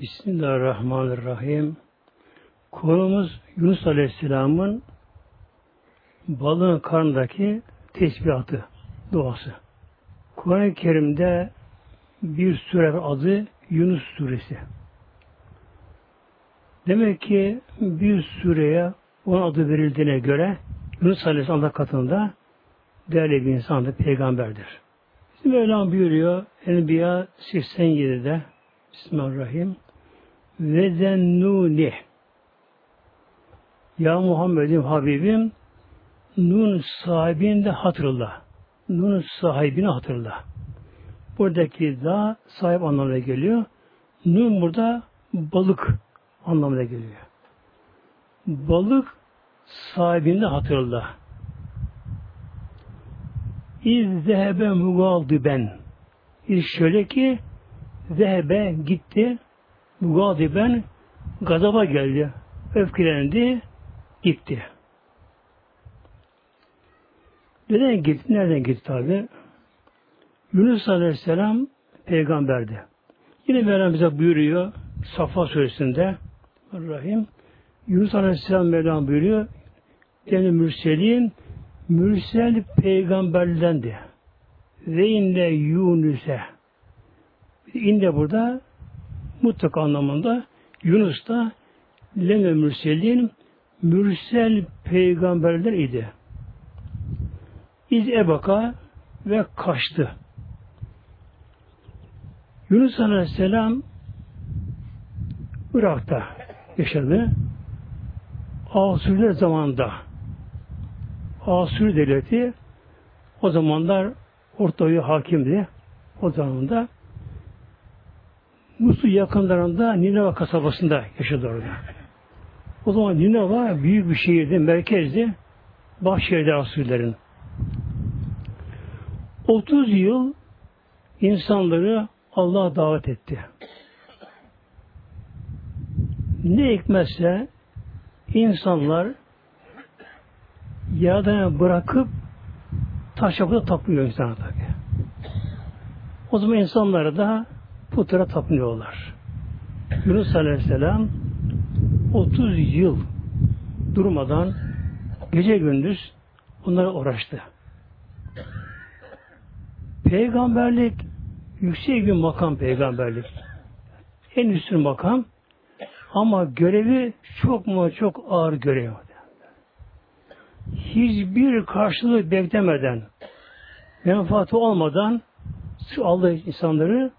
Bismillahirrahmanirrahim. Konumuz Yunus Aleyhisselam'ın balığın karnındaki tesbihatı, duası. Kur'an-ı Kerim'de bir sure adı Yunus suresi. Demek ki bir sureye onun adı verildiğine göre Yunus Aleyhisselam Allah katında değerli bir insandır, peygamberdir. Bizim Mevlam buyuruyor Enbiya 87'de Bismillahirrahmanirrahim ve zennuni Ya Muhammed'im Habibim Nun sahibini de hatırla. Nun sahibini hatırla. Buradaki da sahip anlamına geliyor. Nun burada balık anlamına geliyor. Balık sahibini de hatırla. İz zehebe mugaldı ben. İz şöyle ki zehebe gitti ben gazaba geldi. Öfkelendi, gitti. Neden gitti? Nereden gitti tabi? Yunus Aleyhisselam peygamberdi. Yine Mevlam bize buyuruyor Safa suresinde Rahim Yunus Aleyhisselam Mevlam buyuruyor yani mürselin mürsel peygamberlendi. Ve inde Yunus'e inde burada mutlak anlamında Yunus da leme mürselin mürsel peygamberler idi. İz ebaka ve kaçtı. Yunus Aleyhisselam Irak'ta yaşadı. Asürler zamanında Asür devleti o zamanlar Orta hakimdi. O zamanda Musul yakınlarında Nineva kasabasında yaşadı orada. O zaman Nineva büyük bir şehirdi, merkezdi. Başşehirde Asürlerin. 30 yıl insanları Allah'a davet etti. Ne hikmetse insanlar Yaradan'a bırakıp taş yapıda tapıyor insana tabi. O zaman insanları da putlara tapınıyorlar. Yunus Aleyhisselam 30 yıl durmadan gece gündüz onlara uğraştı. Peygamberlik yüksek bir makam peygamberlik. En üstün makam ama görevi çok mu çok ağır görev. Hiçbir karşılığı beklemeden menfaati olmadan şu Allah insanları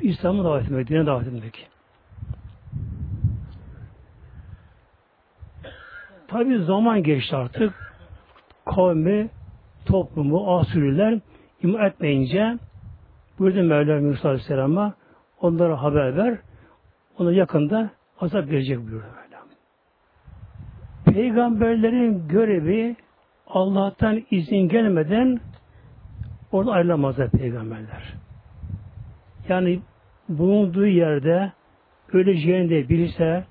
İslam'a davet etmek, dine davet etmek. Tabi zaman geçti artık. Kavmi, toplumu, asürler iman etmeyince buyurdu Mevla Musa Aleyhisselam'a onlara haber ver. Ona yakında azap gelecek buyurdu Mevla. Peygamberlerin görevi Allah'tan izin gelmeden orada ayrılamazlar peygamberler. Yani bulunduğu yerde öleceğini de bilse,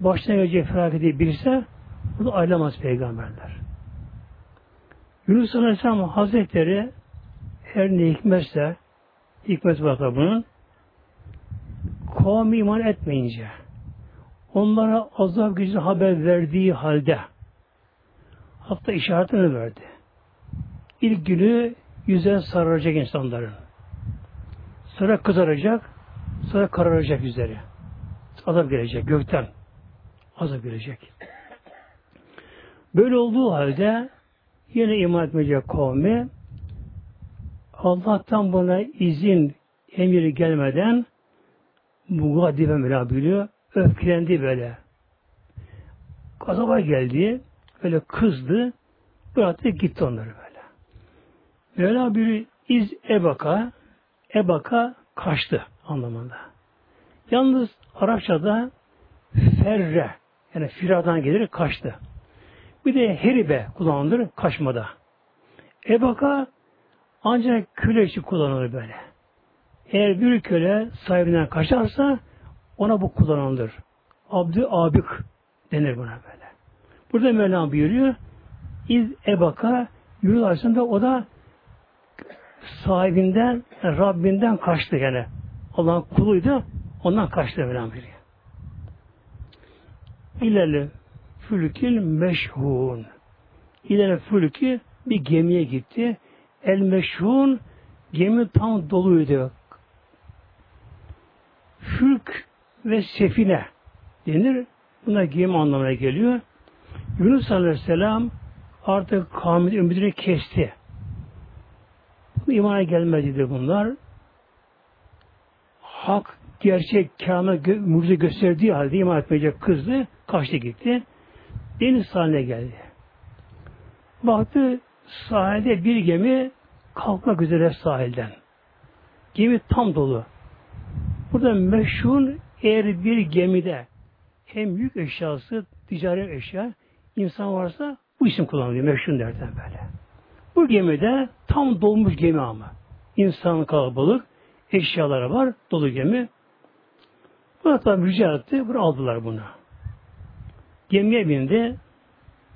başına geleceği felaketi bilse, bunu ayrılamaz peygamberler. Yunus Aleyhisselam Hazretleri her ne hikmetse, hikmet var bunun, kavmi iman etmeyince, onlara azap gücü haber verdiği halde, hatta işaretini verdi. İlk günü yüze sarılacak insanların. Sonra kızaracak, sonra kararacak yüzleri. Azap gelecek gökten. Azap gelecek. Böyle olduğu halde yine iman etmeyecek kavmi Allah'tan buna izin emiri gelmeden Mugadibe Mela biliyor. Öfkelendi böyle. Azaba geldi. Böyle kızdı. Bıraktı gitti onları böyle. Mevla bir iz ebaka ebaka kaçtı anlamında. Yalnız Arapçada ferre yani firadan gelir kaçtı. Bir de heribe kullanılır kaçmada. Ebaka ancak köle için kullanılır böyle. Eğer bir köle sahibinden kaçarsa ona bu kullanılır. Abdü abik denir buna böyle. Burada Mevlam buyuruyor. İz ebaka Yunus Aleyhisselam o da sahibinden, Rabbinden kaçtı yani. Allah'ın kuluydu. Ondan kaçtı Mevlam biri. İlerle fülkil meşhun. İlerle fülki bir gemiye gitti. El meşhun gemi tam doluydu. Fülk ve sefine denir. Buna gemi anlamına geliyor. Yunus Aleyhisselam artık kavmin ümidini kesti. İmana gelmedi bunlar. Hak, gerçek, kâme, gö mucize gösterdiği halde iman etmeyecek kızdı. Kaçtı gitti. Deniz sahiline geldi. Baktı sahilde bir gemi kalkmak üzere sahilden. Gemi tam dolu. Burada meşhur eğer bir gemide hem yük eşyası, ticari eşya, insan varsa bu isim kullanılıyor. Meşhur derden böyle. Bu gemide tam dolmuş gemi ama. İnsan kalabalık, eşyaları var, dolu gemi. Buna tabi rica etti, bunu aldılar bunu. Gemiye bindi,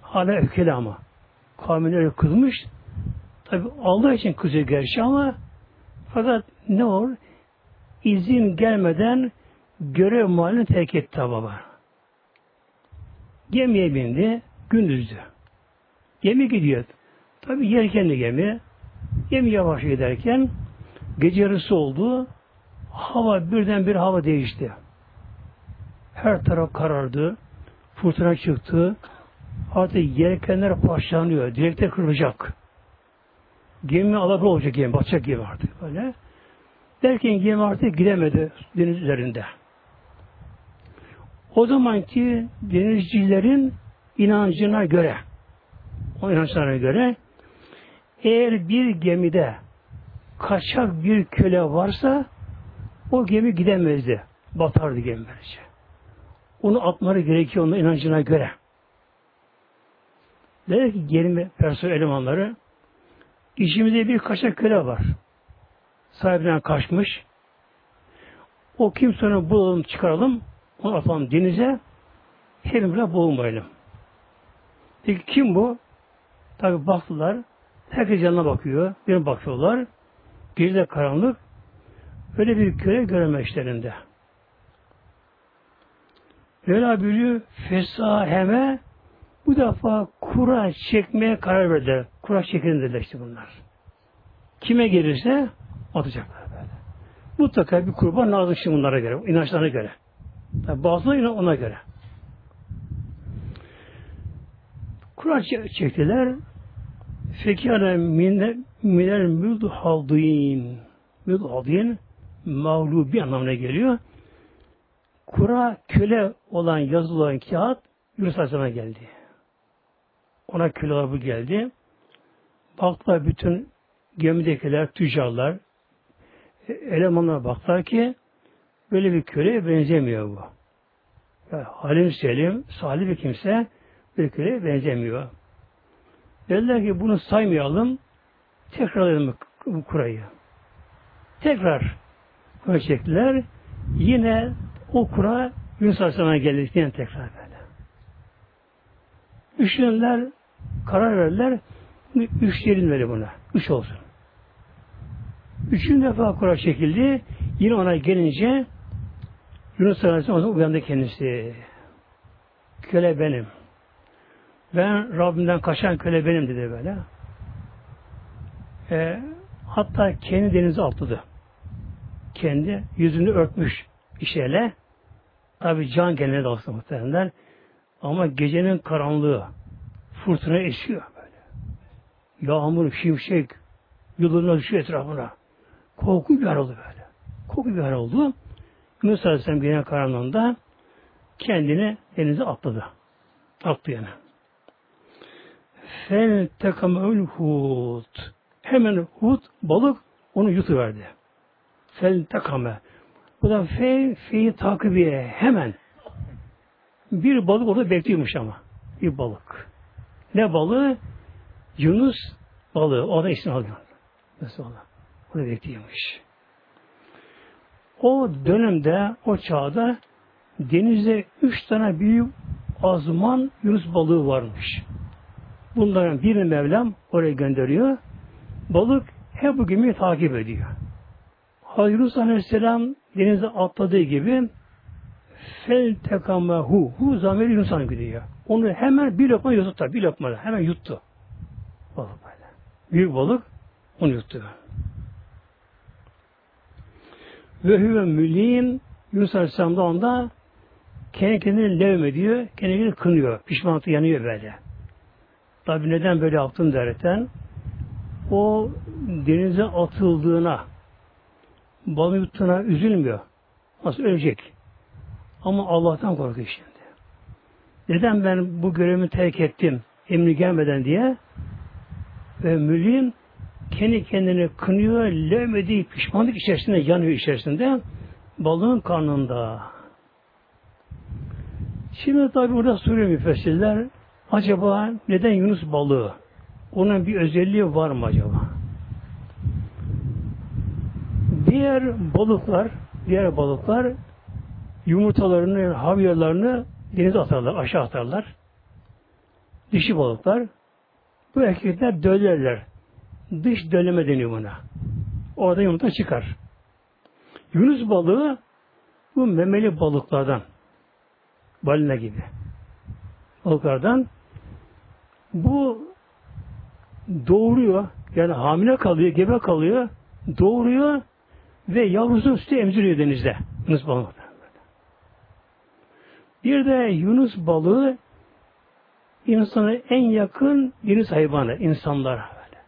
hala öfkeli ama. Kavmine öyle kızmış. Tabi Allah için kızıyor gerçi ama fakat ne olur? İzin gelmeden görev mahallini terk etti baba. Gemiye bindi, gündüzdü. Gemi gidiyor. Tabi yelkenli gemi. Gemi yavaş giderken gece yarısı oldu. Hava birden bir hava değişti. Her taraf karardı. Fırtına çıktı. Artık yelkenler parçalanıyor. Direkte kırılacak. Gemi alabı olacak gemi. Batacak gemi artık böyle. Derken gemi artık gidemedi deniz üzerinde. O zamanki denizcilerin inancına göre o inançlarına göre eğer bir gemide kaçak bir köle varsa o gemi gidemezdi. Batardı gemi böylece. Onu atmaları gerekiyor onun inancına göre. Dedi ki gemi personel elemanları işimizde bir kaçak köle var. Sahibinden kaçmış. O kimsenin bulalım çıkaralım onu atalım denize hepimize boğulmayalım. Peki kim bu? Tabi baktılar. Herkes yanına bakıyor. Bir bakıyorlar. Gecede karanlık. Öyle bir köle göreme işlerinde. Mevla buyuruyor fesaheme bu defa kura çekmeye karar verdiler. Kura çekin dediler işte bunlar. Kime gelirse atacaklar böyle. Mutlaka bir kurban lazım şimdi bunlara göre, inançlarına göre. Tabi bazıları ona göre. Kura çektiler. Fekâne minel müdhaldîn. Müdhaldîn mağlubi anlamına geliyor. Kura köle olan yazılı olan kağıt Yunus Aleyhisselam'a geldi. Ona köle bu geldi. Baktılar bütün gemidekiler, tüccarlar, e, elemanlar baktılar ki böyle bir köleye benzemiyor bu. Yani halim selim, salih bir kimse bir köleye benzemiyor. Dediler ki bunu saymayalım, tekrar edelim bu kurayı. Tekrar kura çektiler. Yine o kura Yunus Aleyhisselam'a geldi. Yine tekrar böyle. Üçlenler karar verdiler. Üç diyelim veri buna. Üç olsun. Üçüncü defa kura çekildi. Yine ona gelince Yunus Aleyhisselam uyandı kendisi. Köle benim. Ben Rabbimden kaçan köle benim dedi böyle. E, hatta kendi denize atladı. Kendi yüzünü örtmüş işeyle. Tabi can kendine dalsa muhtemelenler. Ama gecenin karanlığı fırtına esiyor böyle. Yağmur, şimşek yıldırımlar düşüyor etrafına. Korku bir hal oldu böyle. Korku bir hal oldu. Yunus Aleyhisselam gene karanlığında kendini denize atladı. Attı yani. Fel tekamül hut. Hemen hut balık onu yutuverdi. Fel tekame. Bu da fe fi'yi takibiye hemen. Bir balık orada bekliyormuş ama. Bir balık. Ne balığı? Yunus balığı. O da isim alıyor. Nasıl Allah? O da bekliyormuş. O dönemde, o çağda denizde üç tane büyük azman Yunus balığı varmış. Bunların birini Mevlam oraya gönderiyor. Balık hep bu gemiyi takip ediyor. Hazreti Aleyhisselam denize atladığı gibi fel tekamahu hu zamiri Yunus'a gidiyor. Onu hemen bir lokma yuttu. Bir lokma hemen yuttu. Balık böyle. Büyük balık onu yuttu. Ve hüve mülim Yunus Aleyhisselam da onda kendi kendini levme diyor, kendi kendini kınıyor. Pişmanlıkla yanıyor böyle. Tabi neden böyle yaptın derken o denize atıldığına balığı yuttuğuna üzülmüyor. Nasıl ölecek? Ama Allah'tan korkuyor şimdi. Neden ben bu görevimi terk ettim emri gelmeden diye ve mülim kendi kendini kınıyor, levmediği pişmanlık içerisinde yanıyor içerisinde balığın karnında. Şimdi tabi burada soruyor müfessirler acaba neden Yunus balığı? Onun bir özelliği var mı acaba? Diğer balıklar, diğer balıklar yumurtalarını, havyarlarını denize atarlar, aşağı atarlar. Dişi balıklar. Bu erkekler döllerler. Dış döleme deniyor buna. Orada yumurta çıkar. Yunus balığı bu memeli balıklardan. Balina gibi. Balıklardan bu doğuruyor. Yani hamile kalıyor, gebe kalıyor. Doğuruyor ve yavrusu üstü emziriyor denizde. Yunus balığı. Bir de Yunus balığı insana en yakın deniz hayvanı, insanlara. Böyle.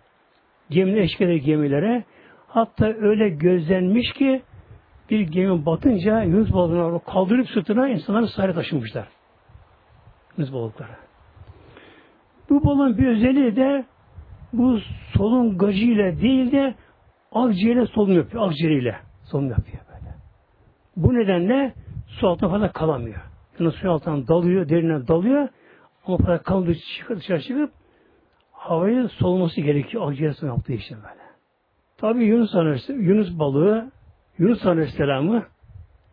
Gemilere, eşkede gemilere hatta öyle gözlenmiş ki bir gemi batınca Yunus balığını kaldırıp sırtına insanları sahile taşımışlar. Yunus balıkları. Bu balığın bir özelliği de bu solun gacıyla değil de akciğeriyle solun yapıyor. Akciğeriyle solun yapıyor böyle. Bu nedenle su altında fazla kalamıyor. Yani su altından dalıyor, derine dalıyor ama fazla kalınca çıkıp dışarı çıkıp havayı solması gerekiyor. Akciğer yaptığı için böyle. Tabi Yunus Yunus balığı Yunus Aleyhisselam'ı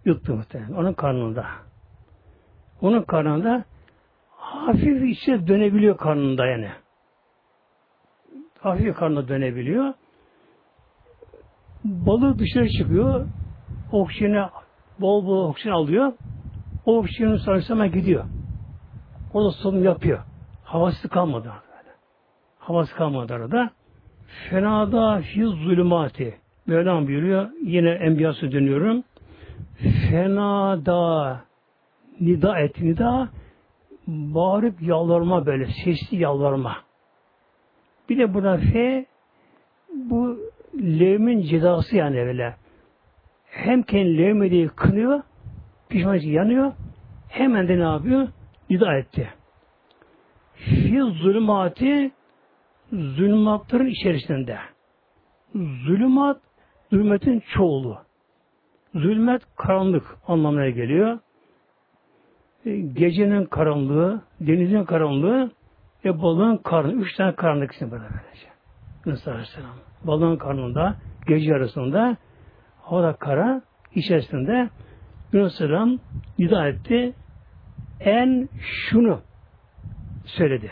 yuttu muhtemelen. Onun karnında. Onun karnında hafif içe dönebiliyor karnında yani. Hafif karnına dönebiliyor. Balık dışarı çıkıyor. Oksijeni bol bol oksijen alıyor. O oksijenin sarısına gidiyor. O da solunum yapıyor. Havası kalmadı. Böyle. Havası kalmadı arada. Fenada fiz zulümati. Mevlam buyuruyor. Yine Enbiya'sı dönüyorum. Fenada nida et nida bağırıp yalvarma böyle sesli yalvarma. Bir de burada fe bu levmin cezası yani böyle. Hem kendi levmediği kınıyor, pişman yanıyor, hemen de ne yapıyor? Nida etti. Fi zulümati zulümatların içerisinde. Zulümat, zulmetin çoğulu. Zulmet karanlık anlamına geliyor. E, gecenin karanlığı, denizin karanlığı ve balığın karnı. Üç tane karanlık isim burada böylece. Musa Aleyhisselam. Balığın karnında, gece arasında havada kara, içerisinde Yunus Aleyhisselam nida etti. En şunu söyledi.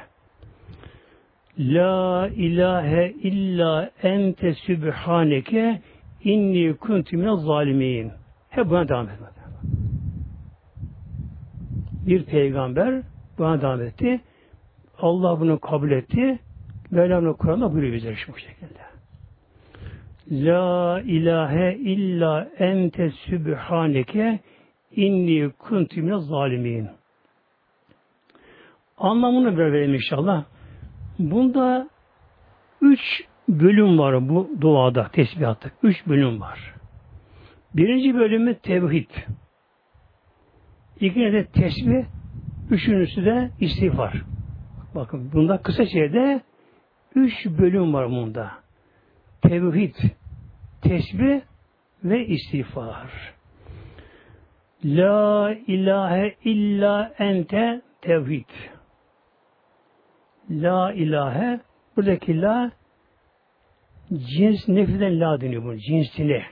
La ilahe illa ente sübhaneke inni kuntu minel zalimin. Hep buna devam etmedi. Bir peygamber buna devam etti. Allah bunu kabul etti. Mevlam'ın Kur'an'da buyuruyor bize şu şekilde. La ilahe illa ente sübhaneke inni kuntu minel zalimin. Anlamını verelim inşallah. Bunda üç bölüm var bu duada, tesbihatta. Üç bölüm var. Birinci bölümü tevhid. İkinci de tesbih, üçüncüsü de istiğfar. Bakın bunda kısa şeyde üç bölüm var bunda. Tevhid, tesbih ve istiğfar. La ilahe illa ente tevhid. La ilahe buradaki la cins nefiden la deniyor bunu. Cinsine.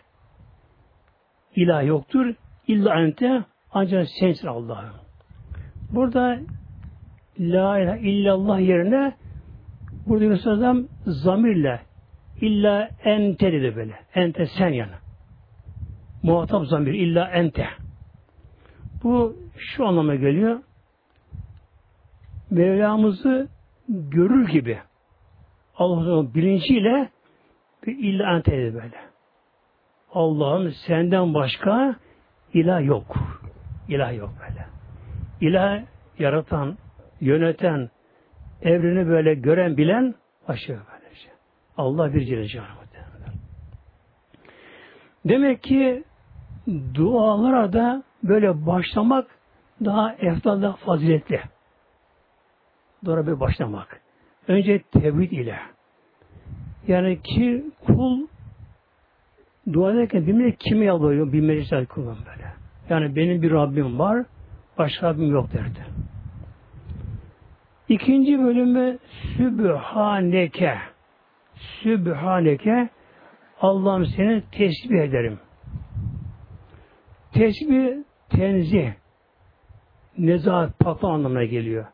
İlah yoktur. İlla ente ancak sensin Allah'ım. Burada la ilahe illallah yerine burada Yunus Adam zamirle illa ente dedi böyle. Ente sen yana. muhatap zamir illa ente. Bu şu anlama geliyor. Mevlamızı görür gibi Allah'ın bilinciyle bir illa ente böyle. Allah'ın senden başka ilah yok. İlah yok böyle. İlah yaratan, yöneten, evreni böyle gören, bilen aşağı böylece. Allah bir Celle Demek ki dualara da böyle başlamak daha eftal, daha faziletli. Doğru bir başlamak. Önce tevhid ile. Yani ki kul dua ederken bilmeli kimi yalvarıyor, bilmeli kullan böyle. Yani benim bir Rabbim var, başka Rabbim yok derdi. İkinci bölümü Sübhaneke. Sübhaneke Allah'ım seni tesbih ederim. Tesbih tenzih nezahat paklı anlamına geliyor.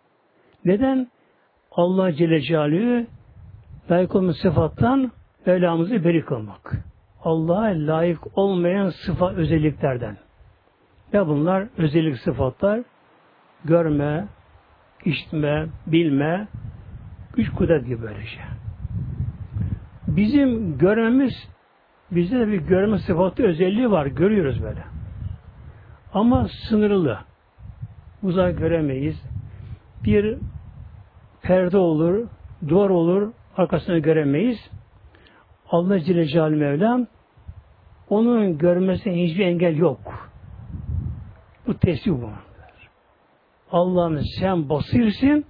Neden? Allah Celle Celaluhu layık olmuş sıfattan Mevlamızı beri kılmak. Allah'a layık olmayan sıfat özelliklerden. Ne bunlar? Özellik sıfatlar görme, işitme, bilme, güç kudret gibi böyle şey. Bizim görmemiz bizde de bir görme sıfatı özelliği var. Görüyoruz böyle. Ama sınırlı. Uzak göremeyiz. Bir perde olur, duvar olur, arkasını göremeyiz. Allah Celle Celaluhu Mevlam onun görmesine hiçbir engel yok. Bu tesbih bu. Allah'ım sen basirsin,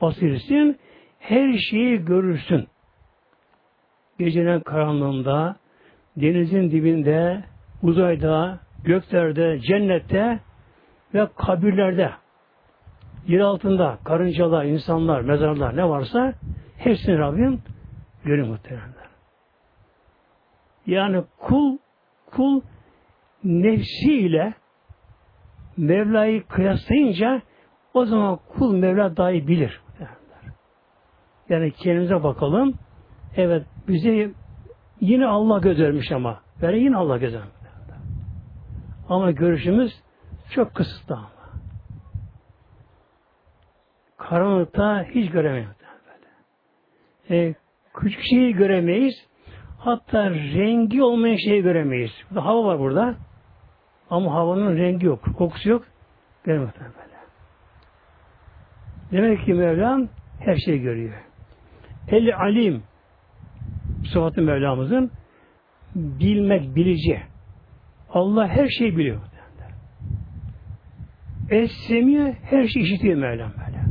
basirsin, her şeyi görürsün. Gecenin karanlığında, denizin dibinde, uzayda, göklerde, cennette ve kabirlerde, yer altında, karıncalar, insanlar, mezarlar ne varsa hepsini Rabbim görür muhtemelen. Yani kul kul nefsiyle Mevla'yı kıyaslayınca o zaman kul Mevla dahi bilir. Yani kendimize bakalım. Evet bize yine Allah göz vermiş ama. Yani yine Allah göz vermiş. Ama görüşümüz çok kısıtlı ama. Karanlıkta hiç göremeyiz. E, küçük şeyi göremeyiz. Hatta rengi olmayan şeyi göremeyiz. Burada hava var burada. Ama havanın rengi yok. Kokusu yok. Göremez böyle. Demek ki Mevlam her şeyi görüyor. El alim sıfatı Mevlamızın bilmek, bilici. Allah her şeyi biliyor. Es-Semi her şeyi işitiyor Mevlam böyle.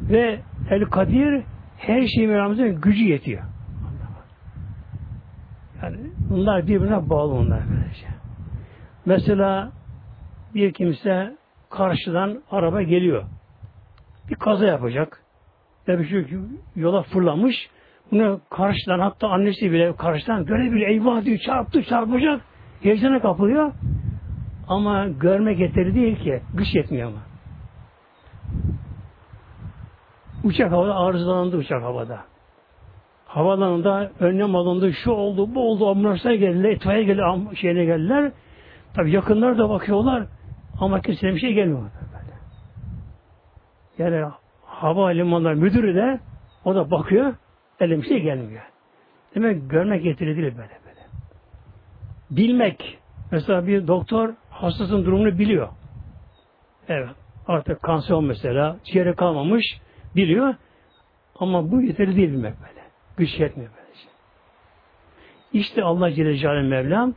Ve El Kadir her şeyi Mevlamızın gücü yetiyor. Yani bunlar birbirine bağlı bunlar böylece. Mesela bir kimse karşıdan araba geliyor. Bir kaza yapacak. Ya bir şey yola fırlamış. Bunu karşıdan hatta annesi bile karşıdan görebiliyor. Eyvah diyor çarptı çarpacak. Heyecana kapılıyor. Ama görmek yeteri değil ki. Güç yetmiyor ama. Uçak havada arızalandı uçak havada. Havalanında önlem alındı, şu oldu, bu oldu, ambulanslar geldiler, itfaiye geldi, şeyine geldiler. Tabi yakınlar da bakıyorlar ama kimseye bir şey gelmiyor. Böyle. Yani hava limanları müdürü de o da bakıyor, elim bir şey gelmiyor. Demek görmek getiri değil böyle böyle. Bilmek. Mesela bir doktor hastasının durumunu biliyor. Evet. Artık kanser mesela, ciğeri kalmamış, biliyor. Ama bu yeteri değil bilmek böyle. Güç yetmiyor böylece. İşte Allah Celle Celaluhu Mevlam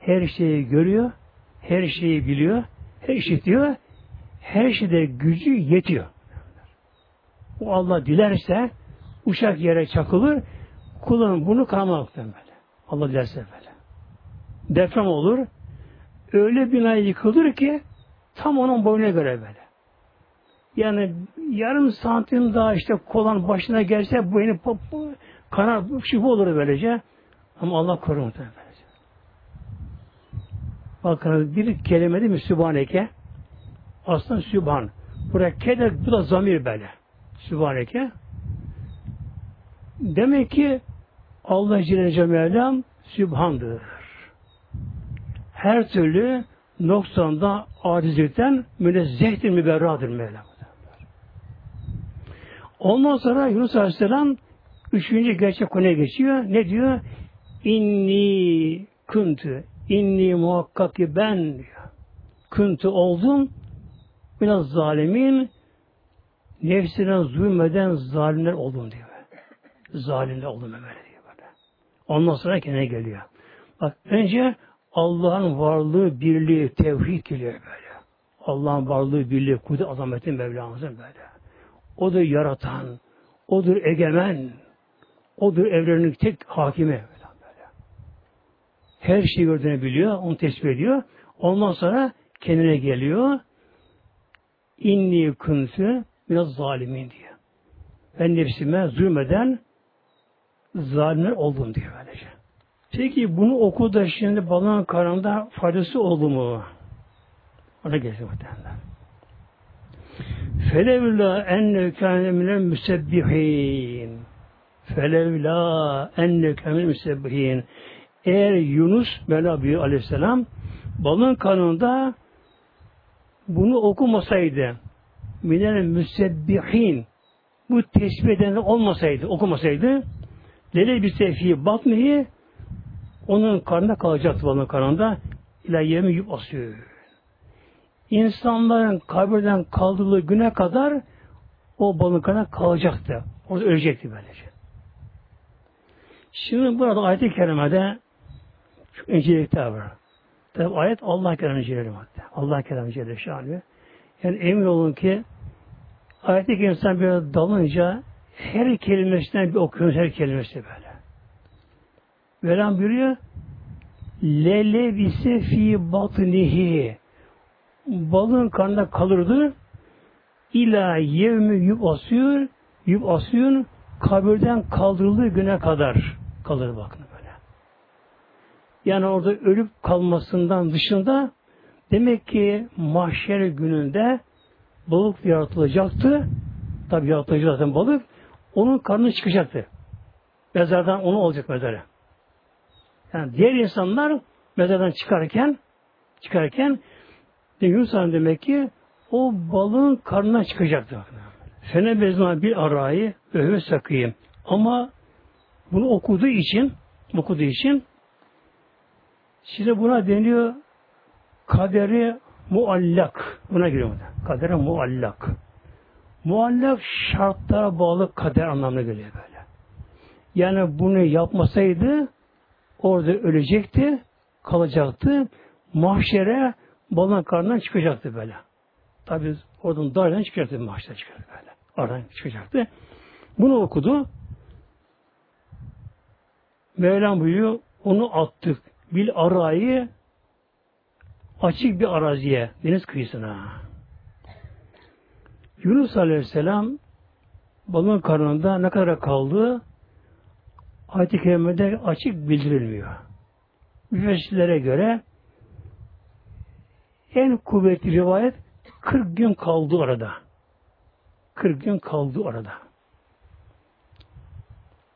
her şeyi görüyor, her şeyi biliyor, her işitiyor, her şeyde gücü yetiyor. O Allah dilerse uçak yere çakılır, kulun bunu kanamaktan böyle. Allah dilerse böyle. Deprem olur, öyle bina yıkılır ki tam onun boyuna göre böyle. Yani yarım santim daha işte kolan başına gelse bu kanar şubu olur böylece. Ama Allah korur muhtemelen. Bakın bir kelime değil mi Sübhaneke? Aslında Sübhan. Buraya keder, bu da zamir böyle. Sübhaneke. Demek ki Allah Celle Celaluhu Sübhandır. her türlü noksanda acizlikten münezzehtir müberradır Mevla. Ondan sonra Yunus Aleyhisselam üçüncü gerçek konuya geçiyor. Ne diyor? İnni kuntu. İnni muhakkak ki ben diyor. Kuntu oldum. Biraz zalimin nefsine zulmeden zalimler oldum diyor. Zalimler oldum böyle diyor böyle. Ondan sonra kendine geliyor. Bak önce Allah'ın varlığı, birliği, tevhid geliyor böyle. Allah'ın varlığı, birliği, kudret azametin Mevlamızın böyle. Odur yaratan, odur egemen, odur evrenin tek hakimi. Her şeyi gördüğünü biliyor, onu tespit ediyor. Ondan sonra kendine geliyor. İnni kuntu biraz zalimin diyor. Ben nefsime zulmeden zalimler oldum diyor böylece. Peki bunu okuda şimdi balığın karnında faydası oldu mu? Ona geliyor muhtemelen. Felevla enne kâne minel müsebbihin. Felevla enne kâne müsebbihin. Eğer Yunus Mevla Aleyhisselam balığın kanında bunu okumasaydı minel müsebbihin bu tesbih edenler olmasaydı, okumasaydı lele bir sefi batmayı onun karnında kalacaktı balığın karnında ila yemi yük asıyor insanların kabirden kaldırıldığı güne kadar o balıkana kalacaktı. Orada ölecekti böylece. Şimdi burada ayet-i kerimede şu incelikte var. Tabi ayet Allah kelamı madde. Allah kelamı inceleri şanı. Yani emin olun ki ayet-i kerimden bir dalınca her kelimesinden bir okuyoruz her kelimesi böyle. Velan buyuruyor Lele bise fi batnihi balığın karnında kalırdı. İla yevmi yub asıyor, yub asıyor, kabirden kaldırıldığı güne kadar kalır bakın böyle. Yani orada ölüp kalmasından dışında demek ki mahşer gününde balık yaratılacaktı. Tabi yaratılacak zaten balık. Onun karnı çıkacaktı. Mezardan onu olacak mezara. Yani diğer insanlar mezardan çıkarken çıkarken Yunus demek ki o balığın karnına çıkacaktı. Fene bezma bir arayı öhve sakıyım. Ama bunu okuduğu için okuduğu için size buna deniyor kaderi muallak. Buna giriyor. Kaderi muallak. Muallak şartlara bağlı kader anlamına geliyor böyle. Yani bunu yapmasaydı orada ölecekti, kalacaktı. Mahşere balığın karnından çıkacaktı böyle. Tabi oradan dardan çıkacaktı maaşta çıkacaktı böyle. Oradan çıkacaktı. Bunu okudu. Mevlam buyuruyor onu attık. Bil arayı açık bir araziye, deniz kıyısına. Yunus Aleyhisselam balığın karnında ne kadar kaldı ayet-i kerimede açık bildirilmiyor. Müfessirlere göre en kuvvetli rivayet 40 gün kaldı orada. 40 gün kaldı orada.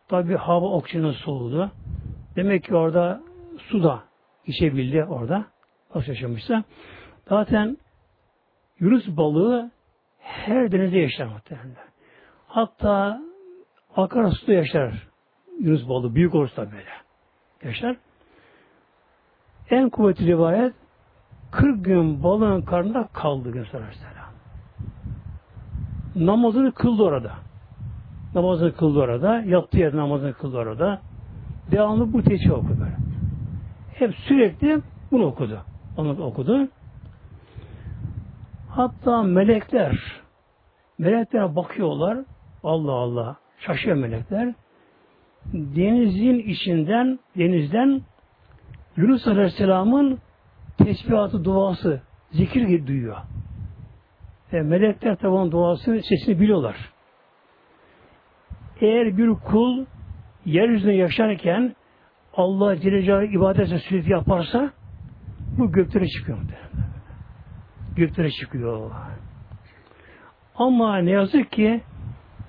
Tabi hava oksijen soğudu. Demek ki orada su da içebildi orada. Nasıl yaşamışsa. Zaten Yunus balığı her denizde yaşar muhtemelen. Hatta akarsuda yaşar Yunus balığı. Büyük olursa böyle. Yaşar. En kuvvetli rivayet 40 gün balığın karnında kaldı Güneş Aleyhisselam. Namazını kıldı orada. Namazını kıldı orada. Yattığı yerde namazını kıldı orada. Devamlı bu teçhi okudu böyle. Hep sürekli bunu okudu. Onu okudu. Hatta melekler melekler bakıyorlar. Allah Allah. Şaşıyor melekler. Denizin içinden denizden Yunus Aleyhisselam'ın tesbihatı, duası, zikir gibi duyuyor. E, melekler tabi duası, sesini biliyorlar. Eğer bir kul yeryüzünde yaşarken Allah Celle ibadetse sürekli yaparsa bu göklere çıkıyor. Göklere çıkıyor. Ama ne yazık ki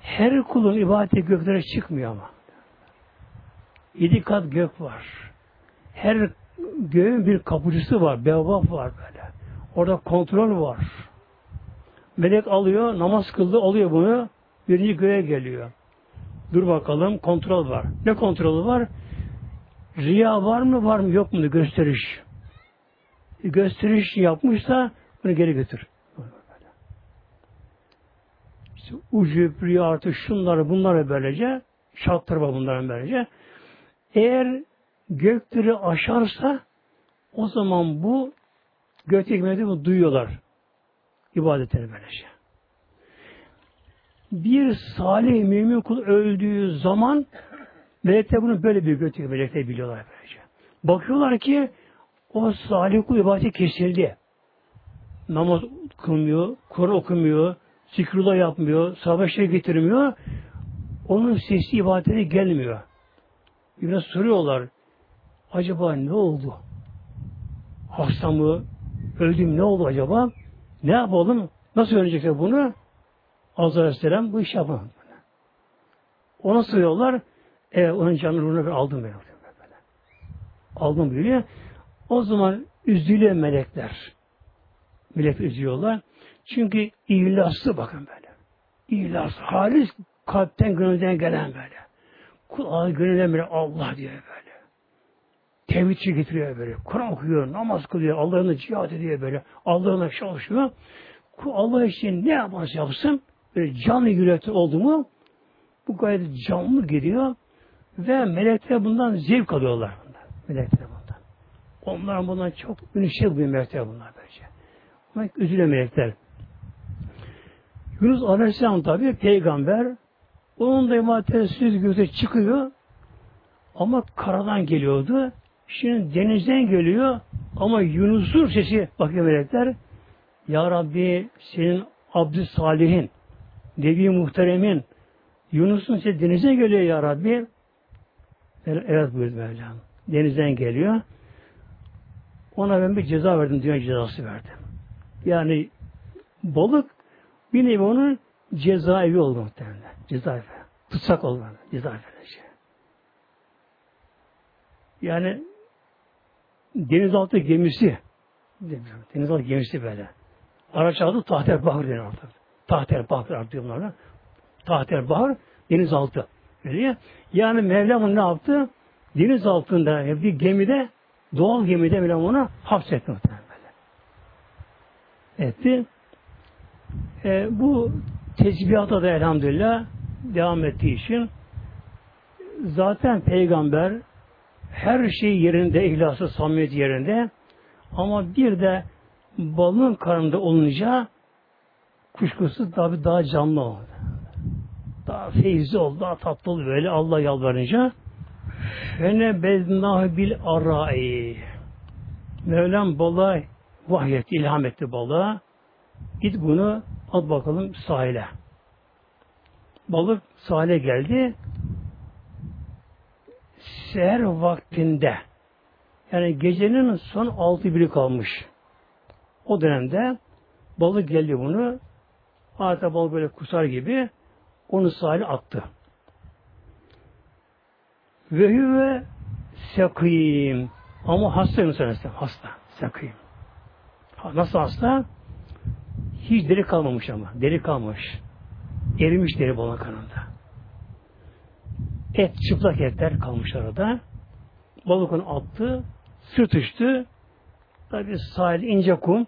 her kulun ibadeti göklere çıkmıyor ama. Yedi kat gök var. Her göğün bir kapıcısı var, bevvaf var böyle. Orada kontrol var. Melek alıyor, namaz kıldı, alıyor bunu, birinci göğe geliyor. Dur bakalım, kontrol var. Ne kontrolü var? Riya var mı, var mı, yok mu gösteriş. Gösteriş yapmışsa bunu geri götür. İşte ucu, riya artı şunları, bunları böylece, şartları var bunların böylece. Eğer gökleri aşarsa o zaman bu gökteki melekleri duyuyorlar. ibadetleri böylece. Bir salih mümin kul öldüğü zaman melekler bunu böyle bir gökteki melekler biliyorlar böylece. Bakıyorlar ki o salih kul ibadeti kesildi. Namaz kılmıyor, Kur'an okumuyor, zikrullah yapmıyor, savaşa getirmiyor. Onun sesi ibadete gelmiyor. Biraz soruyorlar. Acaba ne oldu? Hasta mı? Öldüm ne oldu acaba? Ne yapalım? Nasıl öğrenecekler bunu? Azrail Aleyhisselam bu iş yapamam. Ona soruyorlar. E, onun canını ruhunu ben aldım ben. Böyle. Aldım böyle. O zaman üzülüyor melekler. Melek üzüyorlar. Çünkü ihlaslı bakın böyle. İhlas, halis kalpten gönülden gelen böyle. Kulağı gönülden böyle Allah diye böyle. Tevhidçi getiriyor böyle. Kur'an okuyor, namaz kılıyor, Allah'ın cihat ediyor böyle. Allah'ına çalışıyor. Allah için ne yaparsa yapsın, böyle canlı yürekli oldu mu, bu gayet canlı gidiyor ve melekler bundan zevk alıyorlar. Bunlar. Melekler bundan. Onlar bundan çok ünüşe bir melekler bunlar böylece. Bunlar üzülen melekler. Yunus Aleyhisselam tabi peygamber onun da imatersiz göze çıkıyor ama karadan geliyordu. Şimdi denizden geliyor ama Yunus'un sesi bakıyor melekler. Ya Rabbi senin abdü salihin, Nebi muhteremin, Yunus'un sesi denize geliyor ya Rabbi. Evet buyurdu Mevlam. Denizden geliyor. Ona ben bir ceza verdim, dünya cezası verdim. Yani balık bir nevi onun cezaevi oldu muhtemelen. Cezaevi. Tutsak oldu. Cezaevi. Yani denizaltı gemisi denizaltı gemisi böyle. Araç adı Tahter Bahar deniyor orada. Tahter Bahar diyor bunlarla. Tahter Bahar denizaltı. Öyle Yani Mevlam ne yaptı? Deniz altında bir gemide doğal gemide Mevlam onu hapsetti. Etti. E, bu tesbihata da elhamdülillah devam ettiği için zaten peygamber her şey yerinde, ihlası, samimiyet yerinde ama bir de balığın karnında olunca kuşkusuz tabi daha canlı oldu. Daha feyizli oldu, daha tatlı böyle Allah yalvarınca. Fene beznâh bil arai. Mevlam balığa vahyetti, ilham etti balığa. Git bunu at bakalım sahile. Balık sahile geldi seher vaktinde yani gecenin son altı biri kalmış. O dönemde balık geldi bunu adeta balık böyle kusar gibi onu sahile attı. Ve hüve sekîm ama hasta insan hasta. Sekîm. Nasıl hasta? Hiç deri kalmamış ama. Deri kalmış. Erimiş deri balon kanında. Et, çıplak etler kalmış arada. Balık onu attı, sırtıştı. Tabi sahil ince kum.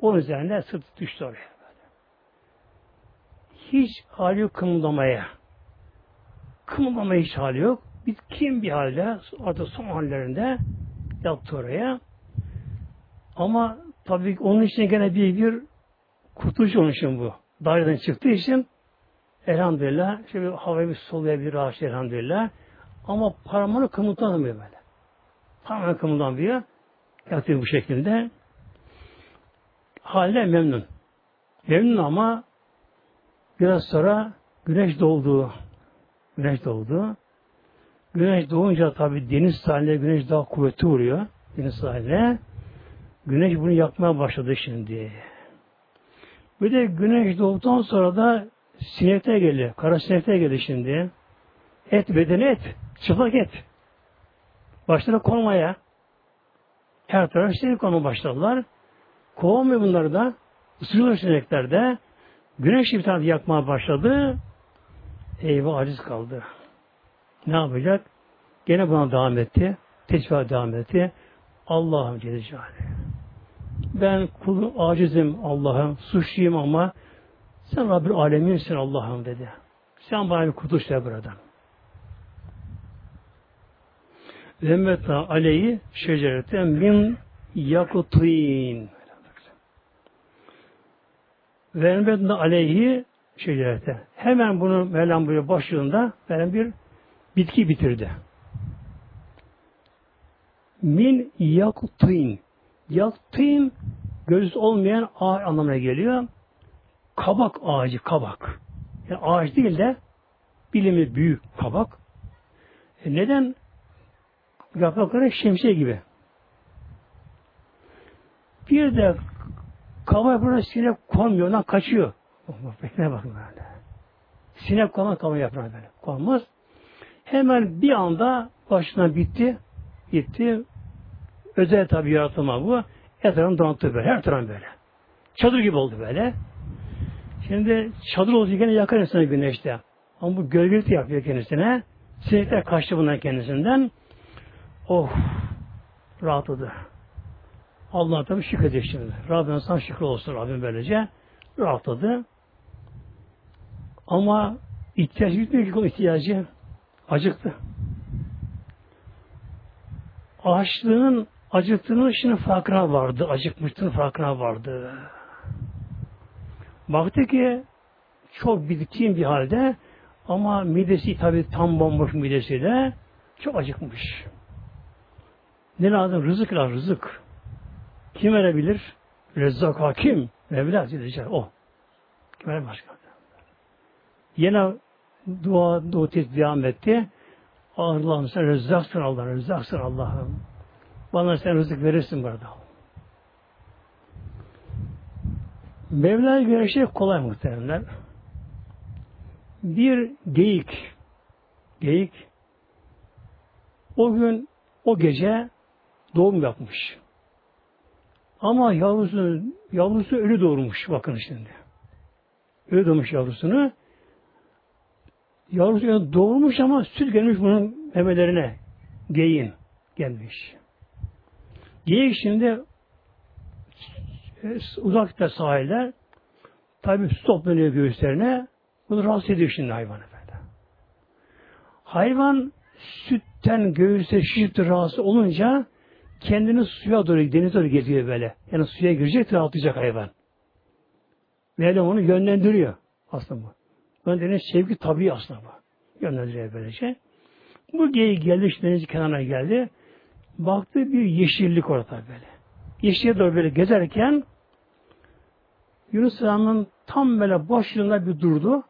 Onun üzerinde sırt düştü oraya. Hiç hali yok kımıldamaya. Kımıldamaya hiç hali yok. Bir kim bir halde artık son hallerinde yaptı oraya. Ama tabii onun için gene bir bir kurtuluş onun için bu. Daireden çıktığı için Elhamdülillah şöyle havayı bir sollayabilir rahat elhamdülillah. Ama parmağını kımıldanmıyor böyle. Parmağını kımıldanmıyor. Yatıyor bu şekilde. Halde memnun. Memnun ama biraz sonra güneş doğdu. Güneş doğdu. Güneş doğunca tabi deniz sahiline güneş daha kuvvetli vuruyor. Deniz sahiline. Güneş bunu yakmaya başladı şimdi. Bir de güneş doğduktan sonra da Sinekler geliyor. Kara sinekler geliyor şimdi. Et bedeni et. Çıplak et. Başlarına konmaya. Her taraf sinek kovmaya başladılar. Kovamıyor bunları da. Isırıyorlar sinekler de. Güneş bir tane yakmaya başladı. Eyvah aciz kaldı. Ne yapacak? Gene buna devam etti. Tesbih devam etti. Allah'ım Celle Ben kulum acizim Allah'ım, suçluyum ama sen Rabbül Aleminsin Allah'ım dedi. Sen bana bir kurtuluş ver buradan. Vemmetna aleyhi şecereten min yakutin. Vemmetna aleyhi şecerete. Hemen bunu Mevlam buraya başlığında veren bir bitki bitirdi. Min yakutin. Yakutin göz olmayan ağaç anlamına geliyor. Kabak ağacı, kabak. Yani ağaç değil de bilimi büyük kabak. E neden? Yaprakları şemsiye gibi. Bir de kabak burada sinek konmuyor, ondan kaçıyor. Bekle bakın böyle. Sinek konmaz kabak yaprağı böyle. Konmaz. Hemen bir anda başına bitti. Gitti. Özel tabi yaratılma bu. Etrafını donattı böyle. Her tarafı böyle. Çadır gibi oldu böyle. Şimdi çadır olsa gene yakar insanı güneşte. Ama bu gölgelik yapıyor kendisine. Sinekler kaçtı bundan kendisinden. Oh! Rahatladı. Allah tabi şükredecek şimdi. Rabbim sana şükür olsun Rabbim böylece. Rahatladı. Ama ihtiyaç bitmiyor ki o ihtiyacı. Acıktı. Açlığının acıktığının şimdi farkına vardı. Acıkmıştığının farkına vardı. Baktı ki çok bitkin bir halde ama midesi tabi tam bomboş midesiyle çok acıkmış. Ne lazım? Rızık lazım, rızık. Kim verebilir? Rezzak hakim. Mevla diyecek o. Kim verir başka? Yine dua, dua devam etti. Allah'ım sen rızzaksın Allah'ım, rızzaksın Allah'ım. Bana sen rızık verirsin burada. Mevla'ya göre şey kolay muhteremler. Bir geyik, geyik o gün, o gece doğum yapmış. Ama yavrusu, yavrusu ölü doğurmuş bakın şimdi. Ölü doğmuş yavrusunu. Yavrusu doğurmuş ama süt gelmiş bunun memelerine. Geyin gelmiş. Geyik şimdi uzakta sahiller tabi su toplanıyor göğüslerine. Bunu rahatsız ediyor şimdi hayvanı böyle. Hayvan sütten göğüse şişip rahatsız olunca kendini suya doğru, denize doğru geziyor böyle. Yani suya girecek, rahatlayacak hayvan. Mevlam onu yönlendiriyor aslında bu. Deniz sevgi tabii aslında bu. Yönlendiriyor böylece. Bu geyik geldi, işte denizin kenarına geldi. Baktı bir yeşillik orada böyle. Yeşile doğru böyle gezerken Yunus Aleyhisselam'ın tam böyle başlığında bir durdu.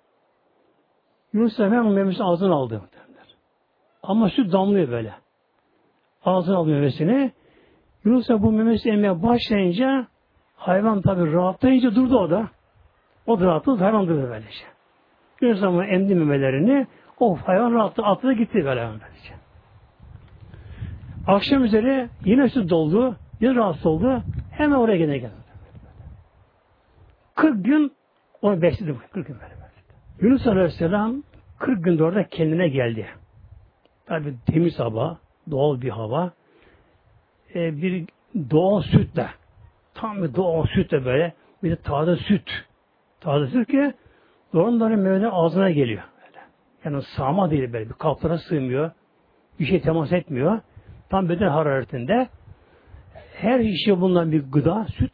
Yunus Aleyhisselam memesini ağzına aldı. Ama süt damlıyor böyle. Ağzına alıyor memesini. Yunus bu memesi emmeye başlayınca hayvan tabi rahatlayınca durdu o da. O da rahatladı, hayvan durdu böylece. Yunus ama emdi memelerini, o hayvan rahatladı, atladı gitti böyle böylece. Akşam üzeri yine süt doldu, yine rahatsız oldu, hemen oraya gene geldi. 40 gün onu besledi. 40 gün böyle. Yunus Aleyhisselam 40 gün orada kendine geldi. Tabi temiz hava, doğal bir hava. Ee, bir doğal sütle, tam bir doğal sütle böyle, bir de taze süt. Taze süt ki doğruları meyve ağzına geliyor. Böyle. Yani sağma değil böyle, bir kaplara sığmıyor. Bir şey temas etmiyor. Tam beden hararetinde. Her işe bulunan bir gıda, süt,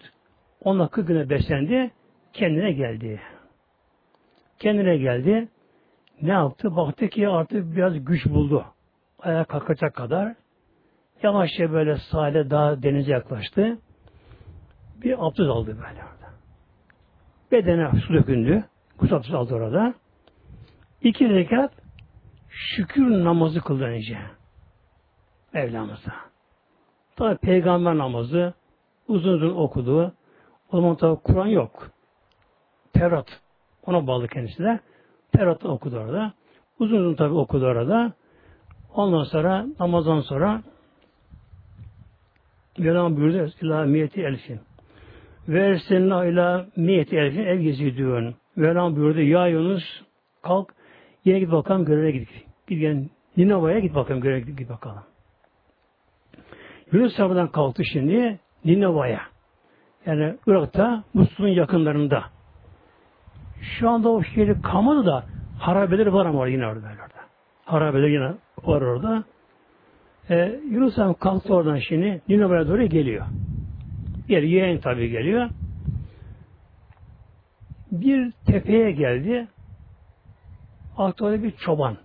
onunla 40 güne beslendi kendine geldi. Kendine geldi. Ne yaptı? Baktı ki artık biraz güç buldu. Ayağa kalkacak kadar. Yavaşça böyle sahile daha denize yaklaştı. Bir abdest aldı böyle orada. Bedene su dökündü. Kutu abdest aldı orada. İki rekat şükür namazı kıldı önce. Mevlamıza. Tabi peygamber namazı uzun uzun okudu. O zaman tabi Kur'an yok. Tevrat. Ona bağlı kendisi de. Tevrat'ı okudu orada. Uzun uzun tabi okudu orada. Ondan sonra namazdan sonra Mevlam buyurdu ila miyeti elfin. Ve ersenna ila miyeti elfin ev gezidüğün. Mevlam buyurdu ya Yunus kalk yine git bakalım göreve git. Git yani Ninova'ya git bakalım göreve git, git bakalım. Yunus Sabrı'dan kalktı şimdi Ninova'ya. Yani Irak'ta Musul'un yakınlarında. Şu anda o şehri kalmadı da harabeler var ama yine orada. orada. Harabeler yine var orada. Ee, Yunus Han kalktı oradan şimdi Ninova'ya doğru geliyor. Yer yeğen tabi geliyor. Bir tepeye geldi. Altta bir çoban.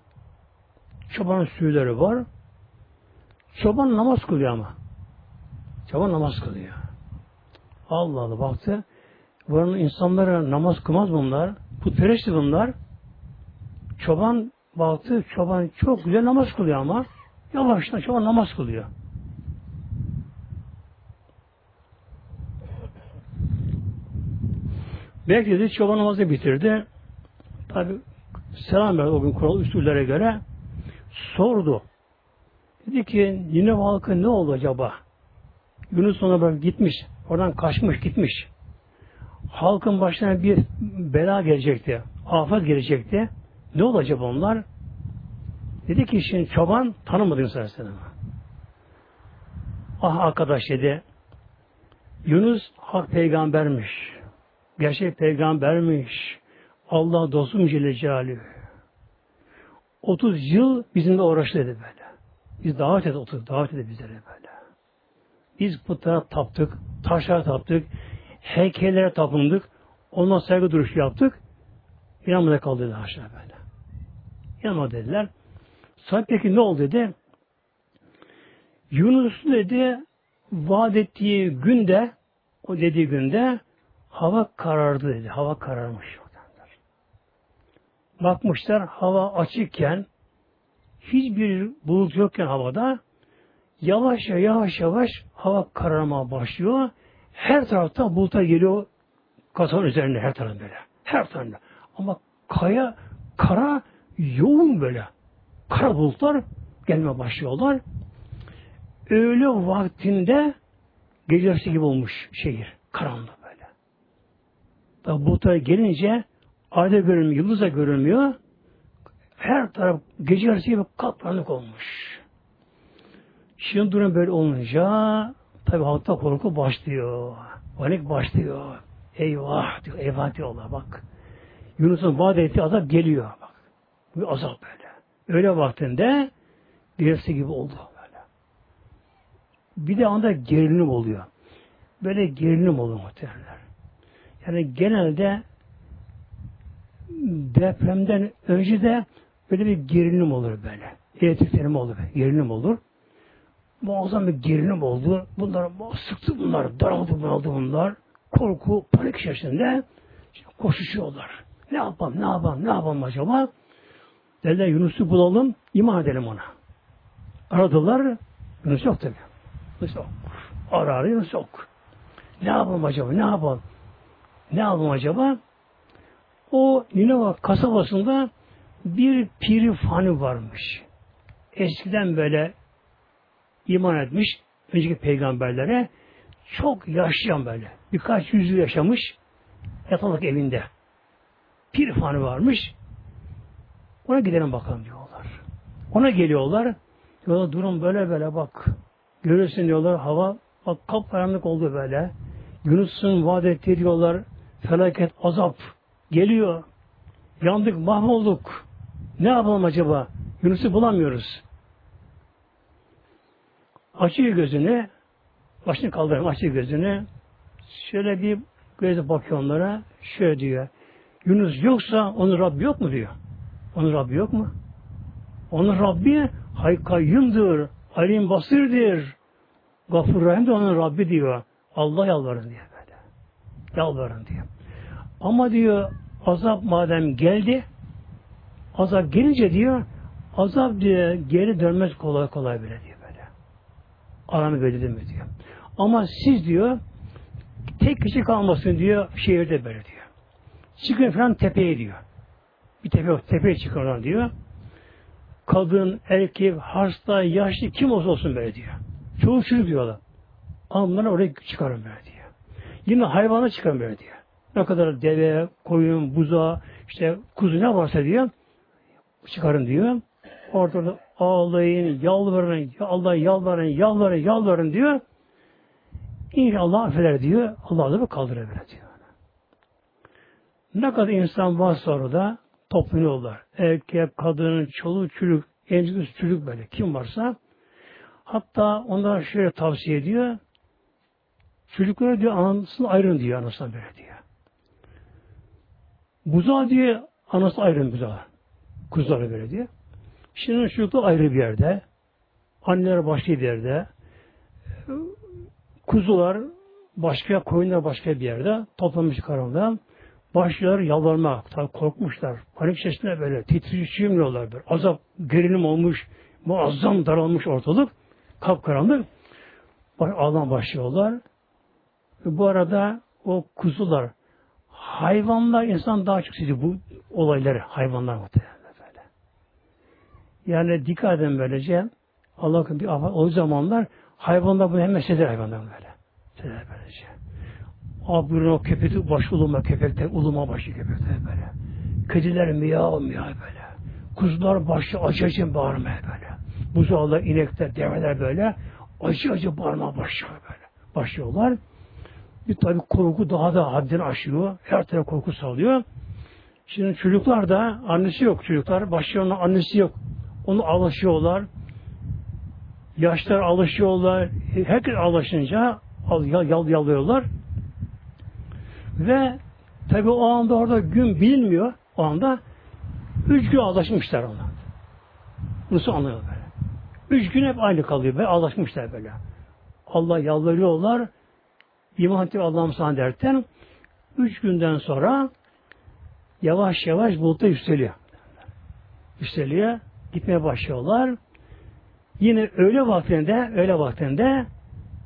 Çobanın sürüleri var. Çoban namaz kılıyor ama. Çoban namaz kılıyor. Allah Allah baktı. Buranın insanlara namaz kılmaz bunlar. Putperest bunlar. Çoban baktı. Çoban çok güzel namaz kılıyor ama. Yavaştan çoban namaz kılıyor. Bekledi. Çoban namazı bitirdi. Tabi selam verdi o gün kural usullere göre. Sordu. Dedi ki yine halkı ne oldu acaba? Yunus ona bırakıp gitmiş. Oradan kaçmış gitmiş. Halkın başına bir bela gelecekti. Afet gelecekti. Ne olacak onlar? Dedi ki şimdi çoban tanımadı Yunus Aleyhisselam'ı. Ah arkadaş dedi. Yunus hak peygambermiş. Gerçek peygambermiş. Allah dostum Celle Celaluhu. 30 yıl bizimle uğraştı dedi böyle. Biz davet etti, 30 davet etti bizlere böyle. Biz putlara taptık, taşlara taptık, heykellere tapındık, ondan saygı duruşu yaptık. İnanmada kaldı dedi aşağı böyle. İnanmadı dediler. Sonra peki ne oldu dedi. Yunus dedi vaat ettiği günde o dediği günde hava karardı dedi. Hava kararmış. Bakmışlar hava açıkken hiçbir bulut yokken havada yavaş yavaş yavaş hava kararmaya başlıyor. Her tarafta bulutlar geliyor kasanın üzerinde her tarafta böyle. Her tarafta. Ama kaya kara yoğun böyle. Kara bulutlar gelmeye başlıyorlar. Öğle vaktinde gecesi gibi olmuş şehir. Karanlık böyle. Tabi bulutlar gelince ayda görünmüyor, yıldız da görünmüyor. Her taraf gece yarısı gibi kapkaranlık olmuş. Şimdi durum böyle olunca tabi halkta korku başlıyor. Panik başlıyor. Eyvah diyor, eyvah diyorlar bak. Yunus'un vaat ettiği azap geliyor bak. Bu azap böyle. Öyle vaktinde birisi gibi oldu böyle. Bir de anda gerilim oluyor. Böyle gerilim oluyor muhtemelenler. Yani genelde depremden önce de böyle bir gerilim olur böyle. Elektriklenme olur, gerilim olur. Muazzam bir gerilim oldu. Bunlar sıktı bunlar, daraldı bunaldı bunlar. Korku, panik içerisinde koşuşuyorlar. Ne yapalım, ne yapalım, ne yapalım acaba? Dediler Yunus'u bulalım, iman edelim ona. Aradılar, Yunus yok tabi. Yunus yok. Ara ara Yunus yok. Ne yapalım acaba, ne yapalım? Ne yapalım acaba? O Ninova kasabasında bir piri fani varmış. Eskiden böyle iman etmiş önceki peygamberlere çok yaşayan böyle. Birkaç yüzyıl yaşamış yatalak evinde. Pir fani varmış. Ona gidelim bakalım diyorlar. Ona geliyorlar. Diyorlar durum böyle böyle bak. Görürsün diyorlar hava bak kapkaranlık oldu böyle. Yunus'un vaat ettiği diyorlar felaket azap Geliyor. Yandık, mahvolduk. Ne yapalım acaba? Yunus'u bulamıyoruz. Açıyor gözünü. Başını kaldırıyor, açıyor gözünü. Şöyle bir göze bakıyor onlara. Şöyle diyor. Yunus yoksa onun Rabbi yok mu diyor. Onun Rabbi yok mu? Onun Rabbi haykayyumdur. Alim basirdir. Gafur Rahim de onun Rabbi diyor. Allah yalvarın diyor böyle. Yalvarın diyor. Ama diyor azap madem geldi azap gelince diyor azap diyor geri dönmez kolay kolay bile diyor böyle. Aramı böyle mi diyor. Ama siz diyor tek kişi kalmasın diyor şehirde böyle diyor. Çıkın falan tepeye diyor. Bir tepe tepeye oradan diyor. Kadın, erkek, hasta, yaşlı kim olsa olsun böyle diyor. Çoğu çocuk diyorlar. Onları oraya çıkarın böyle diyor. Yine hayvana çıkarın böyle diyor. Ne kadar deve, koyun, buza, işte kuzu ne varsa diyor. Çıkarın diyor. Ortada ağlayın, yalvarın, Allah yalvarın, yalvarın, yalvarın diyor. İnşallah affeder diyor. Allah adamı kaldırır böyle diyor. Ne kadar insan varsa orada toplanıyorlar. Erkek, kadın, çoluk, çocuk, emzik çocuk böyle. Kim varsa hatta onlara şöyle tavsiye ediyor. Çocuklara diyor anasını ayrın diyor anasına böyle diyor. Buzağı diyor anası ayrın buzağı. Kuzuları böyle diyor. Şimdi çocuklar ayrı bir yerde. Anneler başka bir yerde. Kuzular başka, koyunlar başka bir yerde. Toplamış karanlığa. Başlıyorlar yalvarma. Tabii korkmuşlar. Panik içerisinde böyle titrişimliyorlar. Böyle. Azap, gerilim olmuş. Muazzam daralmış ortalık. Kapkaranlık. Ağlam başlıyorlar. Bu arada o kuzular hayvanlar insan daha çok seviyor bu olayları. Hayvanlar muhtemelen böyle. Yani dikkat edin böylece Allah'ın bir o zamanlar hayvanlar bunu hemen sezer hayvanlar böyle. Sezer böylece. Abi o köpek baş uluma köpekte uluma başı köpekte böyle. Kediler miyav miyav böyle. Kuzular başı acı acı bağırmaya böyle. Buzağlar, inekler, develer böyle acı acı bağırmaya başlıyor böyle. Başlıyorlar. Bir tabi korku daha da haddini aşıyor. Her taraf korku salıyor. Şimdi çocuklar da annesi yok çocuklar. Başlarında annesi yok. Onu alışıyorlar. Yaşlar alışıyorlar. Herkes alışınca yal, yal, yalıyorlar. Ve tabi o anda orada gün bilinmiyor. O anda üç gün alışmışlar ona. Nasıl anlıyor böyle? Üç gün hep aynı kalıyor. Ve alışmışlar böyle. Allah yalvarıyorlar. İman ettik Allah'ım sana derken üç günden sonra yavaş yavaş bulutta yükseliyor. Yükseliyor. Gitmeye başlıyorlar. Yine öğle vaktinde öğle vaktinde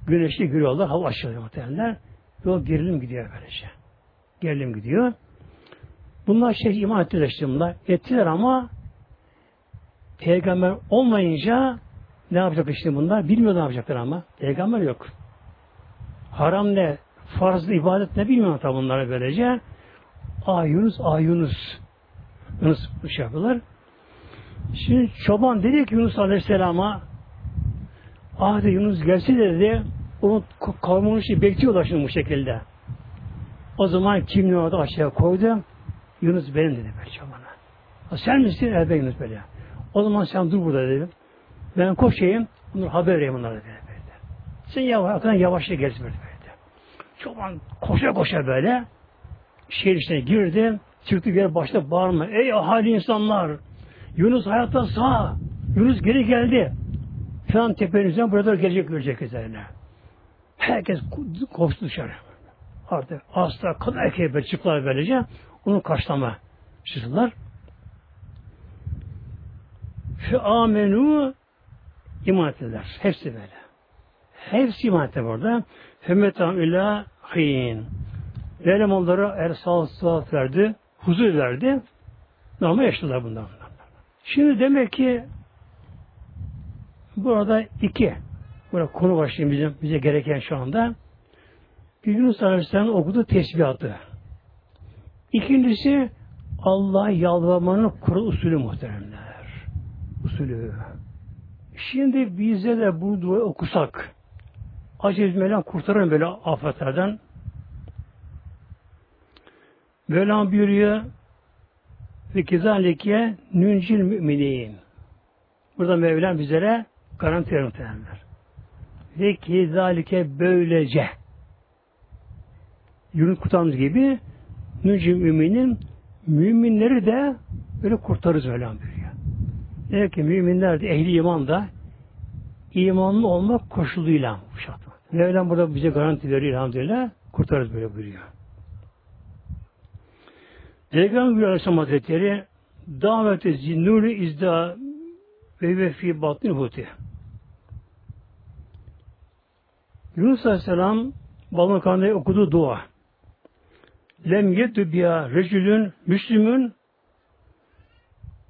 güneşi görüyorlar. Hava açılıyor muhtemelenler. Yol gerilim gidiyor böylece. Gerilim gidiyor. Bunlar şey iman ettiler işte bunlar. Ettiler ama peygamber olmayınca ne yapacak işte bunlar? Bilmiyor ne yapacaklar ama. Peygamber yok. Haram ne? Farz ibadet ne bilmiyor tabi bunlara böylece. Ah Yunus, ah Yunus. Yunus bu şey yapıyorlar. Şimdi çoban dedi ki Yunus Aleyhisselam'a ah de Yunus gelsin dedi. Onun kavminin şey bekliyorlar şimdi bu şekilde. O zaman kimliği orada aşağıya koydu. Yunus benim dedi böyle çobana. Sen misin? Evet Yunus böyle. O zaman sen dur burada dedim. Ben koşayım. Bunları haber vereyim onlara dedi. Böyle. Sen yavaş, arkadan yavaşça gelsin böyle. böyle. Çoban koşa koşa böyle şehir içine girdi. Çıktı bir başta bağırma. Ey ahali insanlar! Yunus hayatta sağ. Yunus geri geldi. Falan tepenizden burada gelecek görecek üzerine. Herkes koştu dışarı. Artık hasta, kadın erkeği böyle çıktılar böylece. Onu karşılama çıktılar. Fe amenu iman ettiler. Hepsi böyle. Hepsi iman etti burada. Femmetam ila hin. Mevlam onlara ersal sıhhat verdi, huzur verdi. Normal yaşadılar bundan. Şimdi demek ki burada iki burada konu başlayayım bizim, bize gereken şu anda. Yunus Aleyhisselam'ın okuduğu tesbihatı. İkincisi Allah yalvarmanın kurul usulü muhteremler. Usulü. Şimdi bize de bu duayı okusak, Aciz Mevlam kurtarın böyle afetlerden. Mevlam buyuruyor ve kizalike nüncil müminin. Burada Mevlam bizlere garanti verir Ve kizalike böylece Yunus kurtarmamız gibi nüncil müminin müminleri de böyle kurtarırız Mevlam buyuruyor. Demek ki müminler de ehli iman da imanlı olmak koşuluyla bu şart. Mevlam burada bize garanti veriyor elhamdülillah. Kurtarız böyle buyuruyor. Peygamber buyuruyor Aleyhisselam Hazretleri davete zinnuri izda ve ve fi batni huti. Yunus Aleyhisselam balon kanında okuduğu dua. Lem yedü biya recülün müslümün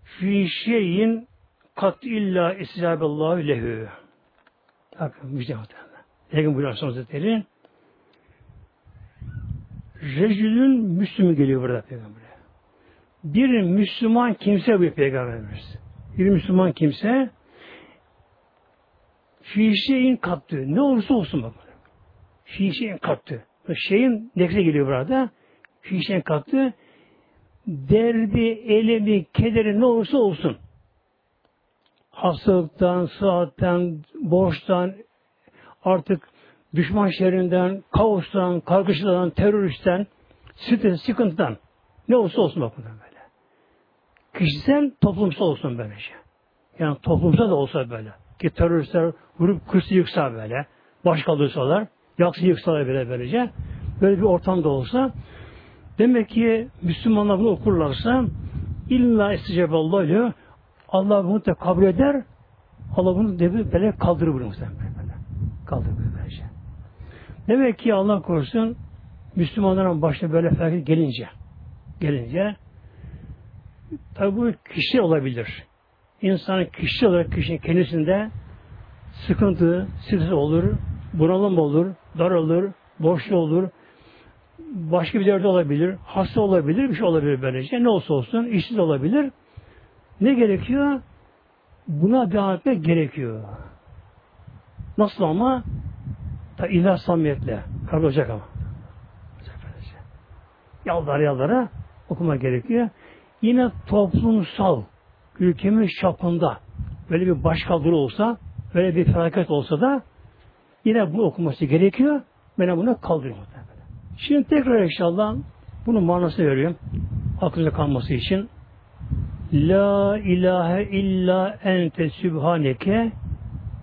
fi şeyin kat illa istiraballahu lehü. Bakın müjde Peygamber buyuruyor Hazretleri. Rejülün Müslümü geliyor burada peygamber. Bir Müslüman kimse bu peygamberimiz. Bir Müslüman kimse fi şeyin kattı. Ne olursa olsun bak. Fi şeyin kattı. Şeyin nefse geliyor burada. Fi şeyin kattı. Derdi, elemi, kederi ne olursa olsun. Hastalıktan, sıhhatten, borçtan, artık düşman şerrinden, kaostan, kargaşadan, teröristten, stres, sıkıntıdan ne olursa olsun bakın böyle. Kişisel, toplumsal olsun böylece. Yani toplumsal da olsa böyle. Ki teröristler vurup kırsı yıksa böyle. Baş kaldırsalar, yaksı yıksalar böyle böylece. Böyle bir ortamda olsa demek ki Müslümanlar bunu okurlarsa illa isticeballah diyor. Allah bunu da kabul eder. Allah bunu de böyle kaldırır bunu böyle. Kaldırır böylece. Demek ki Allah korusun Müslümanların başına böyle felaket gelince gelince tabi bu kişi olabilir. İnsanın kişi olarak kişinin kendisinde sıkıntı, stres olur, bunalım olur, daralır, boşluğu olur, başka bir yerde olabilir, hasta olabilir, bir şey olabilir böylece. Ne olsa olsun, işsiz olabilir. Ne gerekiyor? Buna devam etmek gerekiyor. Nasıl ama? Ta ilah samimiyetle. Kalp olacak ama. Yalvar yalvara okuma gerekiyor. Yine toplumsal ülkemiz çapında böyle bir başkaldırı olsa, böyle bir felaket olsa da yine bunu okuması gerekiyor. Ben bunu kaldırıyorum. Şimdi tekrar inşallah bunun manasını veriyorum. Aklınıza kalması için. La ilahe illa ente sübhaneke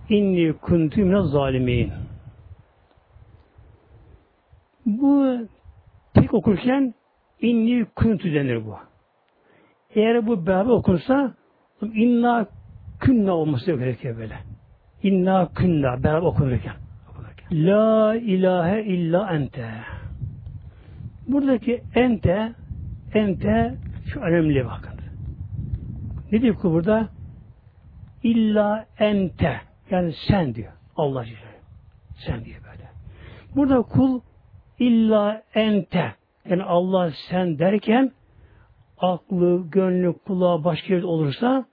inni kuntu minez zalimin. Bu tek okurken inni kuntu denir bu. Eğer bu beraber okunsa inna künna olması gerekiyor böyle. İnna künna beraber okunurken. La ilahe illa ente. Buradaki ente ente şu önemli bakın. Ne diyor ki burada? İlla ente. Yani sen diyor. Allah Sen diyor böyle. Burada kul illa ente. Yani Allah sen derken aklı, gönlü, kulağı başka yerde olursa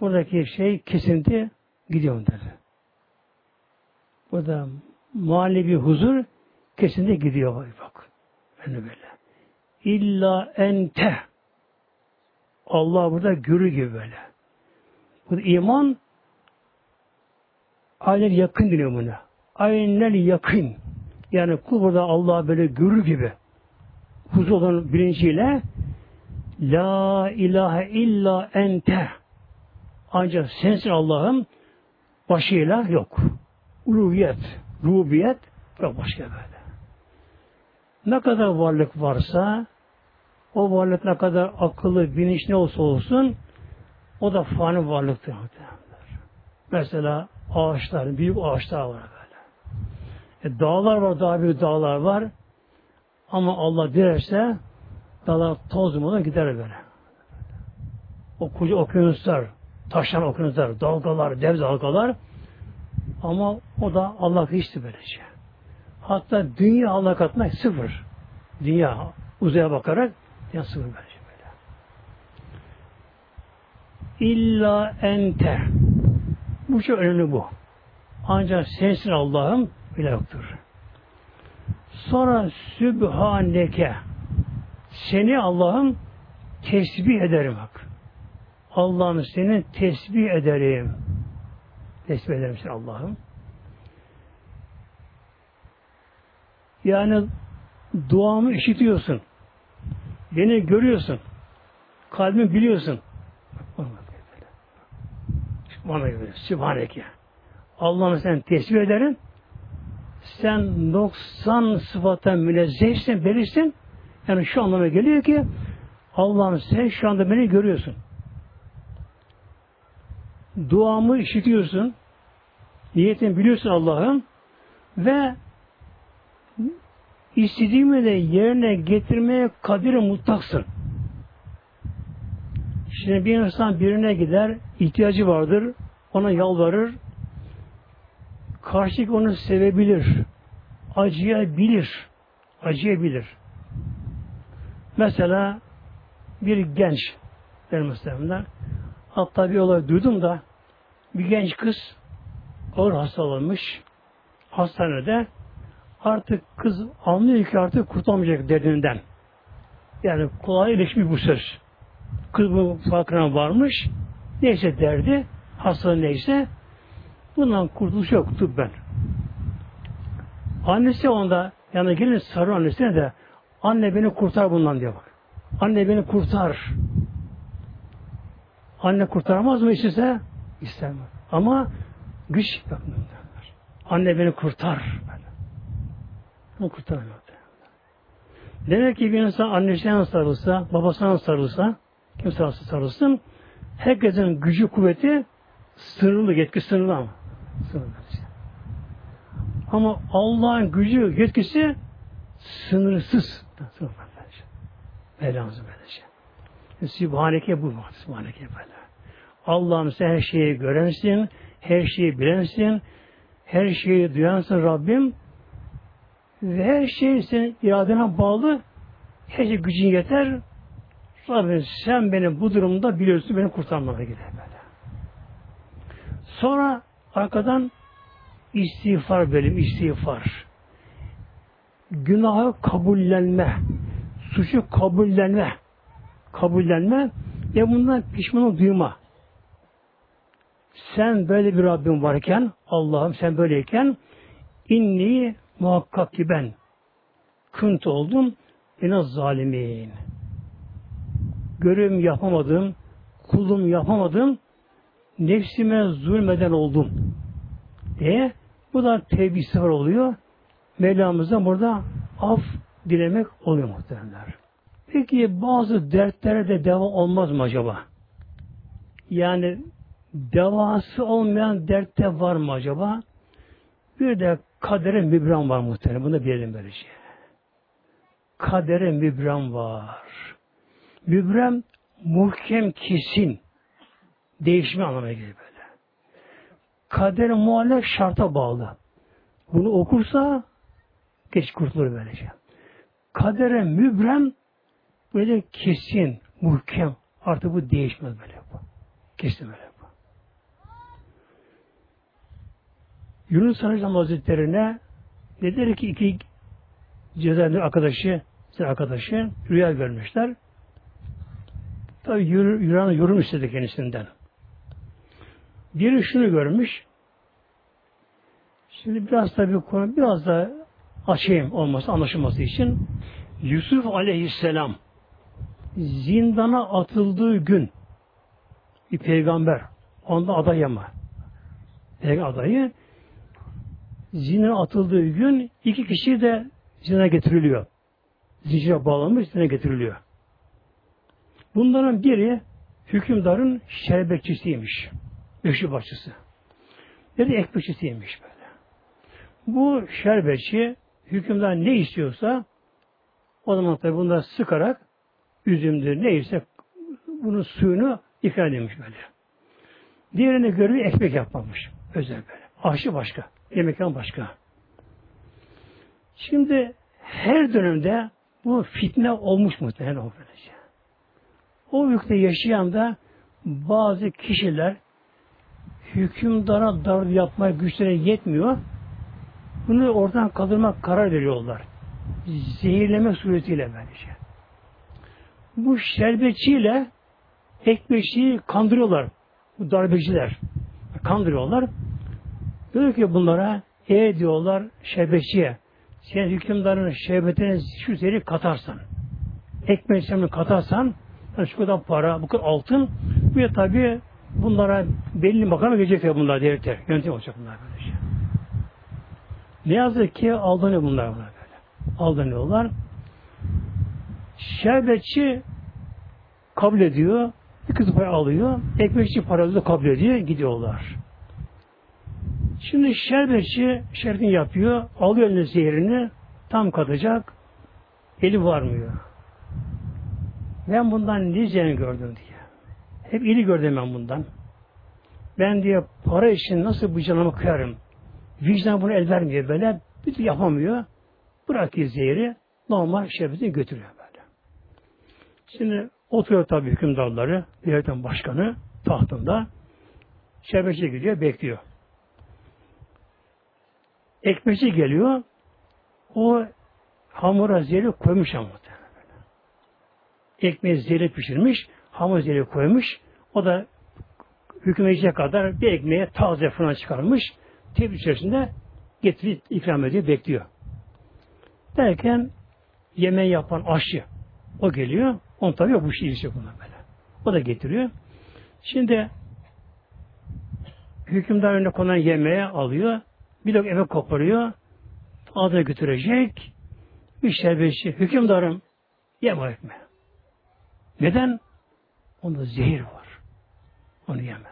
buradaki şey kesinti gidiyor der. Burada manevi huzur kesinlikle gidiyor bak. Yani böyle. İlla ente. Allah burada görü gibi böyle. Bu iman aynen yakın deniyor buna. Aynen yakın. Yani kul burada Allah'ı böyle görür gibi huzur olan bilinciyle La ilahe illa ente ancak sensin Allah'ım başıyla yok. Uluhiyet, rubiyet yok başka böyle. Ne kadar varlık varsa o varlık ne kadar akıllı, bilinç ne olsa olsun o da fani varlıktır. Mesela ağaçlar, büyük ağaçlar var böyle. E, dağlar var, daha büyük dağlar var. Ama Allah dilerse dağlar toz dumanı gider böyle. O koca okyanuslar, taşan okyanuslar, dalgalar, dev dalgalar ama o da Allah hiçti böylece. Hatta dünya Allah katına sıfır. Dünya uzaya bakarak ya sıfır böylece böyle. İlla ente. Bu çok önemli bu. Ancak sensin Allah'ım bile yoktur. Sonra Sübhaneke seni Allah'ım tesbih ederim bak. Allah'ım seni tesbih ederim. Tesbih ederim Allah'ım. Yani duamı işitiyorsun. Beni görüyorsun. Kalbimi biliyorsun. Sübhaneke. Allah'ım sen tesbih ederim sen 90 sıfata münezzehsin, belirsin. Yani şu anlama geliyor ki Allah'ım sen şu anda beni görüyorsun. Duamı işitiyorsun. Niyetini biliyorsun Allah'ım. Ve istediğimi de yerine getirmeye kadir mutlaksın. Şimdi bir insan birine gider, ihtiyacı vardır, ona yalvarır, karşıdaki onu sevebilir, acıyabilir, acıyabilir. Mesela bir genç, benim muhtemelen, hatta bir olay duydum da, bir genç kız ağır hastalanmış, hastanede, artık kız anlıyor ki artık kurtulamayacak derdinden. Yani kolay iyileşmiş bu söz. Kız bu farkına varmış. Neyse derdi, hastalığı neyse, bundan kurtuluş yok ben. Annesi onda yanına gelin sarı annesine de anne beni kurtar bundan diyor bak. Anne beni kurtar. Anne kurtaramaz mı istese? İstemez. Ama güç yok. Anne beni kurtar. Onu kurtaramıyor. Demek ki bir insan annesine sarılsa, babasına sarılsa, kim sarılsa sarılsın, herkesin gücü, kuvveti sınırlı, yetki sınırlı ama. Sınırlı. Ama Allah'ın gücü, yetkisi sınırsız. Mevlamızın böylece. Sübhaneke bu. Sübhaneke böyle. Allah'ım sen her şeyi görensin, her şeyi bilensin, her şeyi duyansın Rabbim ve her şey senin iradene bağlı her şey gücün yeter Rabbim sen beni bu durumda biliyorsun beni kurtarmana gider böyle. Sonra arkadan istiğfar bölüm istiğfar. Günahı kabullenme. Suçu kabullenme. Kabullenme ve bundan pişmanlık duyma. Sen böyle bir Rabbim varken, Allah'ım sen böyleyken inni muhakkak ki ben kınt oldum en zalimin. Görevimi yapamadım, kulum yapamadım, nefsime zulmeden oldum diye bu da tevbe oluyor. Mevlamızdan burada af dilemek oluyor muhteremler. Peki bazı dertlere de deva olmaz mı acaba? Yani devası olmayan dertte var mı acaba? Bir de kadere mübram var muhtemelen. Bunu bilelim böylece. Şey. Kadere mübram var. Mübrem muhkem kesin. Değişme anlamına gelir böyle. Kader muallak şarta bağlı. Bunu okursa geç kurtulur böylece. Kadere mübrem böyle kesin, muhkem. Artık bu değişmez böyle. Kesin böyle bu. Yunus Aleyhisselam Hazretleri'ne dediler ki iki cezaevinde arkadaşı, arkadaşı rüya görmüşler. Tabi Yunan yorum istedi kendisinden. Biri şunu görmüş. Şimdi biraz tabi konu biraz da açayım olması, anlaşılması için. Yusuf aleyhisselam zindana atıldığı gün bir peygamber onda aday ama peygamber adayı zindana atıldığı gün iki kişi de zina getiriliyor. Zincire bağlanmış zina getiriliyor. Bunların biri hükümdarın şerbetçisiymiş. Beşi başçısı. Biri ekmekçisiymiş böyle. Bu şerbetçi hükümdar ne istiyorsa o zaman tabi bunlar sıkarak üzümdür neyse bunun suyunu ikram edilmiş böyle. Diğerine göre ekmek yapmamış. Özel böyle. Aşı başka. Yemekten başka. Şimdi her dönemde bu fitne olmuş muhtemelen o böylece. O ülkede yaşayan da bazı kişiler hükümdara dar yapmaya güçleri yetmiyor. Bunu oradan kaldırmak karar veriyorlar. Zehirleme suretiyle böylece. Bu şerbetçiyle ekmeği kandırıyorlar. Bu darbeciler. Kandırıyorlar. Diyor ki bunlara e diyorlar şerbetçiye sen hükümdarın şerbetine şu zeri katarsan ekmeği katarsan yani şu kadar para, bu kadar altın ve tabi bunlara belli makama gelecek bunlar devletler. Yönetim olacak bunlar böyle şey. Ne yazık ki aldanıyor bunlar bunlar böyle. Aldanıyorlar. Şerbetçi kabul ediyor. Bir kız para alıyor. Ekmekçi parayı da kabul ediyor. Gidiyorlar. Şimdi şerbetçi şerbetini yapıyor. Alıyor eline zehirini. Tam katacak. Eli varmıyor. Ben bundan niceni gördüm diye. Hep iyi gördüm ben bundan. Ben diye para için nasıl bu canımı kıyarım? vicdan bunu el vermiyor böyle. Bir türlü yapamıyor. Bırakıyor zehri. Normal şerbeti götürüyor böyle. Şimdi oturuyor tabii hükümdarları, devletin başkanı tahtında. Şerbetçi gidiyor, bekliyor. Ekmekçi geliyor. O hamura zehri koymuş ama. Ekmeği zehri pişirmiş, hamur zehri koymuş. O da hükümeciye kadar bir ekmeğe taze fırına çıkarmış. Tepsi içerisinde getirip ikram ediyor, bekliyor. Derken yemeği yapan aşçı o geliyor. On tabi yok bu şey ilişki buna böyle. O da getiriyor. Şimdi hükümdar önüne konan yemeği alıyor. Bir de eve koparıyor. Ağzına götürecek. Bir şerbetçi. Hükümdarım yeme ekme. Neden? Onda zehir var. Onu yeme.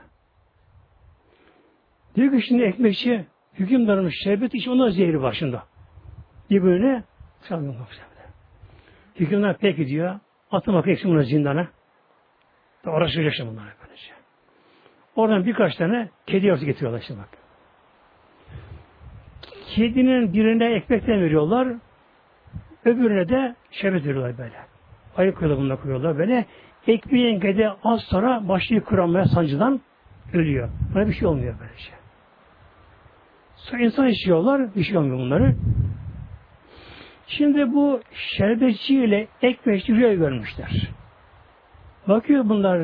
Diyor ki şimdi ekmekçi hükümdarın şerbet içi onda zehir var şimdi. Birbirine çalmıyor. Hükümdar peki diyor. Atın bakayım eksin bunu zindana. Uğraşacak şimdi bunlar böylece. Oradan birkaç tane kedi yavrusu getiriyorlar şimdi bak. Kedinin birine ekmekten veriyorlar. Öbürüne de şerbet veriyorlar böyle. Koyuyorlar bunlar koyuyorlar böyle. Ekmeğin kedi az sonra başlıyor kıramaya sancıdan ölüyor. Buna bir şey olmuyor böylece. Sonra insan içiyorlar, bir şey olmuyor bunları. Şimdi bu şerbetçi ile ekmekçi rüya görmüşler. Bakıyor bunlar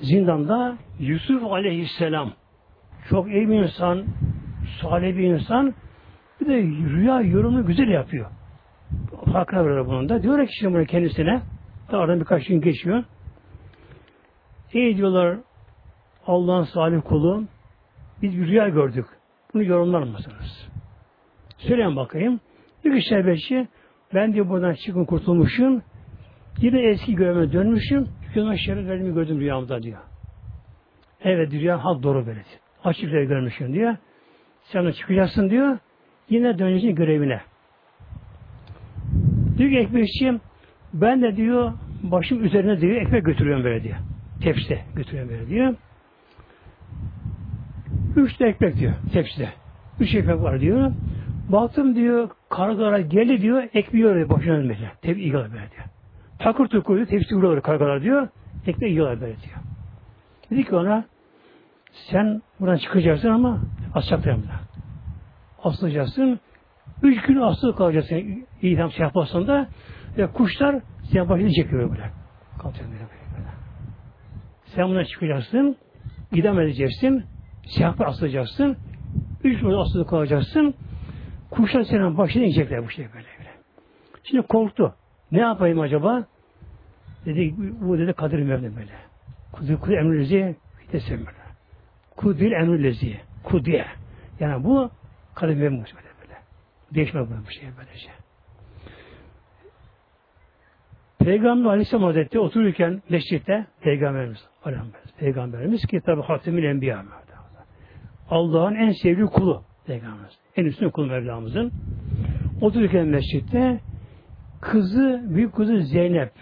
zindanda Yusuf aleyhisselam çok iyi bir insan, salih bir insan bir de rüya yorumu güzel yapıyor. Farkına varıyor bunun da. Diyor ki şimdi bunu kendisine aradan birkaç gün geçiyor. İyi diyorlar Allah'ın salih kulu biz bir rüya gördük. Bunu yorumlar mısınız? Söyleyin bakayım. Bir şerbetçi ben diyor buradan çıkın kurtulmuşum. Yine eski görevime dönmüşüm. Hükümet şeref verdiğimi gördüm rüyamda diyor. Evet rüya hak doğru böyle. Açık görmüşüm diyor. Sen de çıkacaksın diyor. Yine döneceksin görevine. Diyor ki ekmekçiyim ben de diyor başım üzerine diyor ekmek götürüyorum böyle diyor. Tepside götürüyorum böyle diyor. Üç de ekmek diyor tepside. Üç ekmek var diyor. Baktım diyor kargalar geldi diyor ekmeği yiyorlar başına böyle. Tep yiyorlar böyle diyor. Takır tukur diyor tepsi vuruyorlar kargalar diyor. Ekmeği yiyorlar böyle diyor. Dedi ki ona sen buradan çıkacaksın ama asacaklar burada. Asılacaksın. Üç gün asılı kalacaksın idam şey yaparsan da ve kuşlar senin başını çekiyor böyle. Böyle. Sen buradan çıkacaksın. idam edeceksin. Siyah asılacaksın. Üç gün asılı kalacaksın. Kuşlar senin başına inecekler bu şey böyle, böyle. Şimdi korktu. Ne yapayım acaba? Dedi bu dedi Kadir Mevlam böyle. Kudu kudu emrülezi desem böyle. Kudil emrülezi. Kudiye. Yani bu Mevlam böyle böyle. Değişme bu şey böylece. Peygamber Aleyhisselam Hazretleri otururken mescitte Peygamberimiz Peygamberimiz, Peygamberimiz ki tabi Hatemül Enbiya Allah'ın en sevdiği kulu Peygamberimiz. En üstün kulu Mevlamızın. Otururken mescitte kızı, büyük kızı Zeynep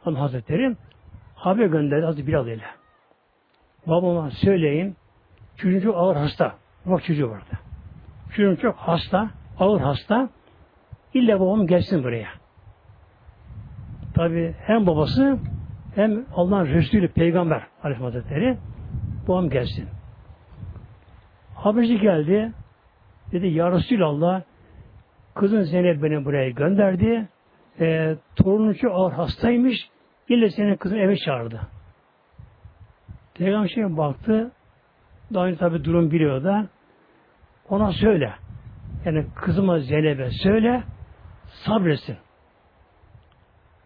Hanım Hazretleri haber gönderdi Hazreti Bilal ile. Babama söyleyin çocuğu ağır hasta. Bak çocuğu vardı. Çocuğum çok hasta, ağır hasta. İlla babam gelsin buraya. Tabi hem babası hem Allah'ın Resulü Peygamber Aleyhisselam Hazretleri babam gelsin. Haberci geldi. Dedi Ya Resulallah kızın Zeynep beni buraya gönderdi. E, torunun çok ağır hastaymış. İlle senin kızın eve çağırdı. Peygamber şey baktı. Daha önce tabi durum biliyor da ona söyle. Yani kızıma Zeynep'e söyle sabretsin.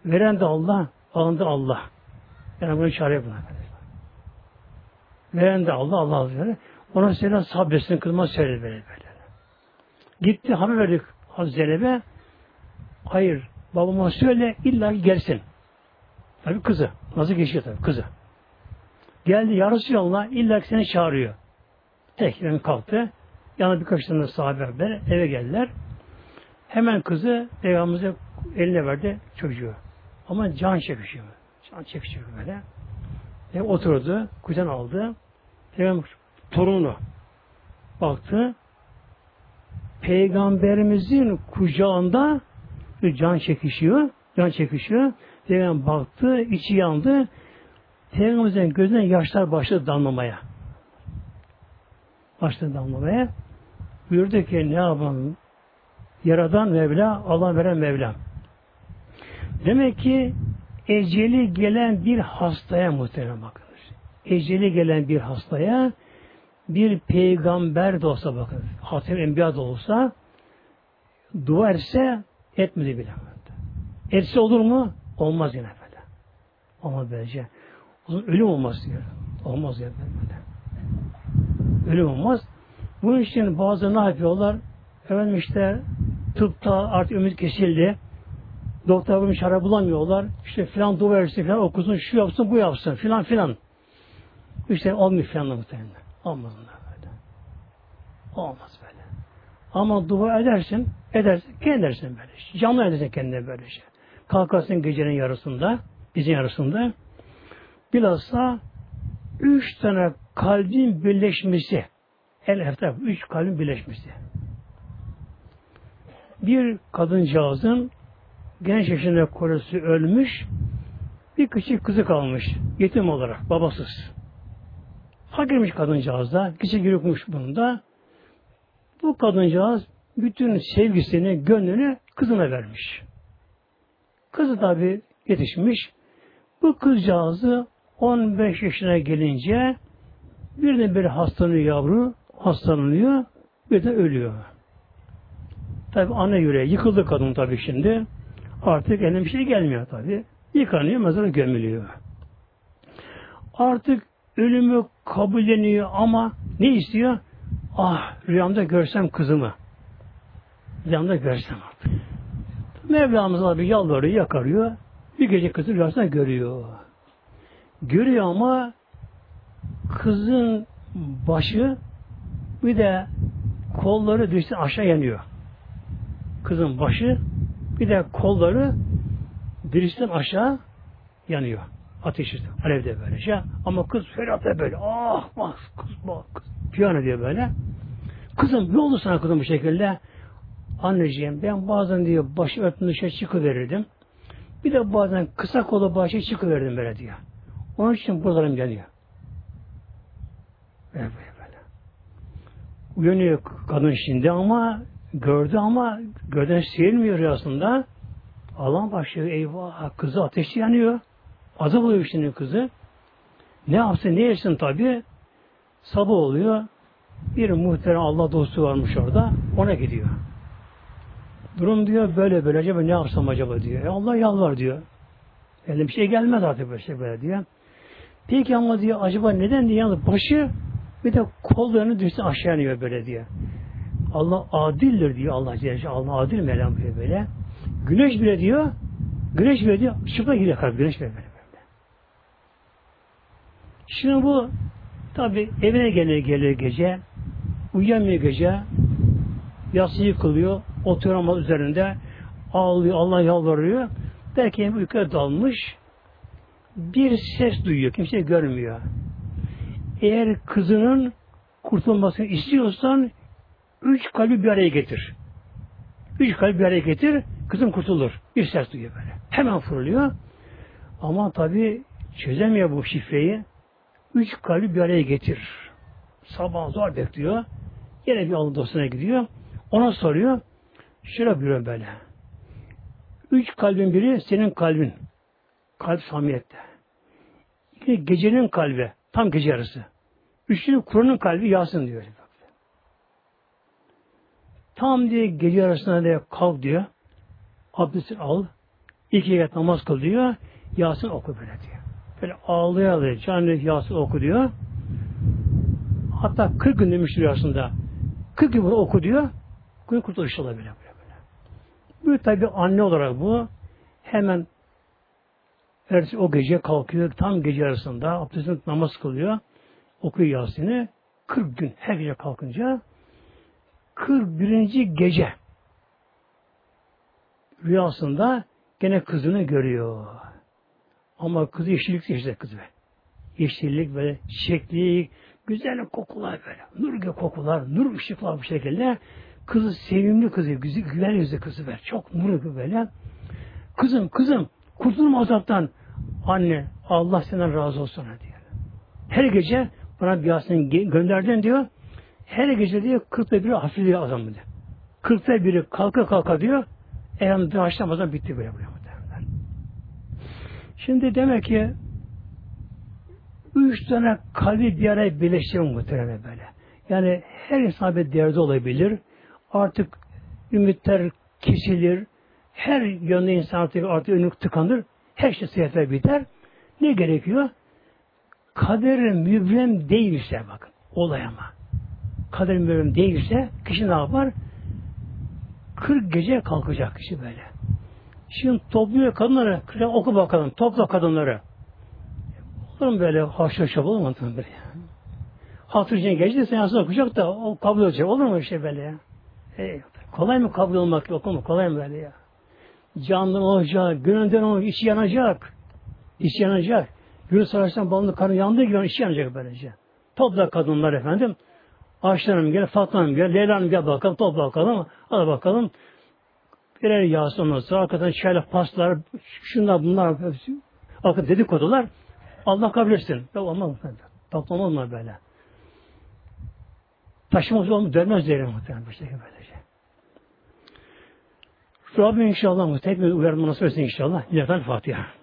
Veren de Allah, alan da Allah. Yani bunu çare buna. Veren de Allah, Allah Hazretleri. Ona söyle sabretsin, kızıma söyle böyle böyle. Gitti haber verdik Hazreti Zeynep'e. Hayır, babama söyle illa gelsin. Tabi kızı. Nasıl geçiyor tabi kızı. Geldi ya Resulallah illa ki seni çağırıyor. Tekrar kalktı. Yanına birkaç tane sahabe eve geldiler. Hemen kızı Peygamberimize eline verdi çocuğu. Ama can çekişiyor. Can çekişiyor böyle. Ve oturdu, kuzen aldı. Peygamber torununu baktı. Peygamberimizin kucağında can çekişiyor. Can çekişiyor. Peygamber baktı, içi yandı. Peygamberimizin gözüne yaşlar başladı damlamaya. Başladı damlamaya. Buyurdu ki ne yapalım? Yaradan Mevla, Allah veren Mevla. Demek ki eceli gelen bir hastaya muhterem bakınız. Eceli gelen bir hastaya bir peygamber de olsa bakın, Hatem Enbiya da olsa dua etse etmedi bile. Etse olur mu? Olmaz yine böyle. Olmaz böylece. Ölüm olmaz diyor. Olmaz ya böyle. Ölüm olmaz. Bunun için bazı ne yapıyorlar? Efendim işte tıpta artık ümit kesildi. Doktor bir çare bulamıyorlar. İşte filan dua versin filan okusun, şu yapsın, bu yapsın filan filan. İşte olmuyor filan muhtemelen. Olmaz böyle. Olmaz böyle. Ama dua edersin, edersin, kendi edersin böyle. Canlı edersin kendine böyle şey. Kalkarsın gecenin yarısında, gecenin yarısında. Bilhassa üç tane kalbin birleşmesi. El eftaf, üç kalbin birleşmesi. Bir kadıncağızın genç yaşında kocası ölmüş, bir küçük kızı kalmış, yetim olarak, babasız. Fakirmiş kadıncağız da, küçük yürükmüş bunda. Bu kadıncağız bütün sevgisini, gönlünü kızına vermiş. Kızı tabi yetişmiş. Bu kızcağızı 15 yaşına gelince birden bir hastanıyor yavru, hastalanıyor, bir de ölüyor. Tabi anne yüreği yıkıldı kadın tabi şimdi. Artık eline bir şey gelmiyor tabi. Yıkanıyor, mezara gömülüyor. Artık ölümü kabulleniyor ama ne istiyor? Ah rüyamda görsem kızımı. Rüyamda görsem artık. Mevlamız abi yalvarıyor, yakarıyor. Bir gece kızı rüyasında görüyor. Görüyor ama kızın başı bir de kolları düşse aşağı yanıyor. Kızın başı bir de kolları birisinden aşağı yanıyor. Ateş işte. Alevde böyle şey. Ama kız ferahta böyle. Ah bak kız bak kız. Piyano diyor böyle. Kızım ne oldu sana kızım bu şekilde? Anneciğim ben bazen diyor başı örtün dışarı çıkıverirdim. Bir de bazen kısa kolu başı çıkıverirdim böyle diyor. Onun için buralarım böyle böyle. Uyanıyor kadın şimdi ama gördü ama göden seyirmiyor aslında. Allah başlıyor eyvah kızı ateşi yanıyor. Azap oluyor şimdi kızı. Ne yapsın ne yersin tabi. Sabah oluyor. Bir muhterem Allah dostu varmış orada. Ona gidiyor. Durum diyor böyle böyle acaba ne yapsam acaba diyor. E Allah yalvar diyor. Eline bir şey gelmez artık böyle şey böyle diyor. Peki ama diyor acaba neden diye yalnız başı bir de kollarını düşse aşağı iniyor böyle diyor. Allah adildir diyor Allah Celle Allah adil melam diyor böyle. Güneş bile diyor güneş bile diyor çıplak gidiyor kalp güneş bile böyle. Şimdi bu tabi evine gelir gelir gece uyuyamıyor gece yası yıkılıyor oturamaz üzerinde ağlıyor Allah yalvarıyor derken uykuya dalmış bir ses duyuyor kimse görmüyor eğer kızının kurtulmasını istiyorsan üç kalbi bir araya getir üç kalbi bir araya getir kızım kurtulur bir ses duyuyor böyle hemen fırlıyor ama tabi çözemiyor bu şifreyi Üç kalbi bir araya getir. Sabah zor bekliyor. Yine bir Allah dostuna gidiyor. Ona soruyor. Şöyle buyuruyor böyle. Üç kalbin biri senin kalbin. Kalp samiyette. İki gecenin kalbi. Tam gece yarısı. Üçüncü Kur'an'ın kalbi Yasin diyor. Tam diye gece yarısına diye kalk diyor. Abdest al. İki rekat namaz kıl diyor. Yasin oku böyle diyor. Böyle ağlaya ağlaya canlı Yasin oku diyor. Hatta 40 gün demiş rüyasında. 40 gün bunu oku diyor. Gün kurtuluş olabilir. Böyle, böyle. Bu tabi anne olarak bu hemen ertesi o gece kalkıyor. Tam gece arasında abdestini namaz kılıyor. Okuyor Yasin'i. 40 gün her gece kalkınca 41. gece rüyasında gene kızını görüyor. Ama kızı yeşillik seçti kızı. Yeşillik böyle çiçeklik, güzel kokular böyle. Nur gibi kokular, nur ışıklar bu şekilde. Kızı sevimli kızı, güzel, güzel yüzlü kızı ver. Çok nurlu böyle. Kızım, kızım, kurtulma azaptan. Anne, Allah senden razı olsun diyor. Her gece bana bir Yasin gönderdin diyor. Her gece diyor kırkta biri hafifliyor azam diyor. Kırkta biri kalka kalka diyor. Elhamdülillah başlamadan bitti böyle buraya muhtemelen. Şimdi demek ki üç tane kalbi bir araya birleşiyor muhtemelen böyle. Yani her insan bir derdi olabilir. Artık ümitler kesilir. Her yönde insan artık, artık önü tıkanır. Her şey seyahatler biter. Ne gerekiyor? Kaderin mübrem değilse bakın. Olay ama. Kaderin mübrem değilse kişi ne yapar? 40 gece kalkacak kişi böyle. Şimdi topluyor kadınları. Oku bakalım. Topla kadınları. Olur mu böyle haşhaş olur mu? Böyle? Hatır için geçti sen aslında okuyacak da o kabul olacak. Olur mu işte böyle ya? E, kolay mı kabul olmak? Okuma kolay mı böyle ya? Candan olacak, gönülden olacak, içi yanacak. İçi yanacak. Gül savaştan balını karın yandığı gibi içi yanacak böylece. Topla kadınlar efendim. Ayşe gel, Fatma Hanım gel, Leyla Hanım gel bakalım, topla bakalım. Hadi bakalım. Birer yağsın ondan sonra arkadan şöyle paslar, şunlar bunlar, arkadan dedikodular. Allah kabul etsin. Ya olmaz. Toplamaz mı böyle? Taşımaz olmu dönmez derim muhtemelen bu şekilde böylece. Rabbim inşallah muhtemelen uyarmanı söylesin inşallah. İlahi Fatiha.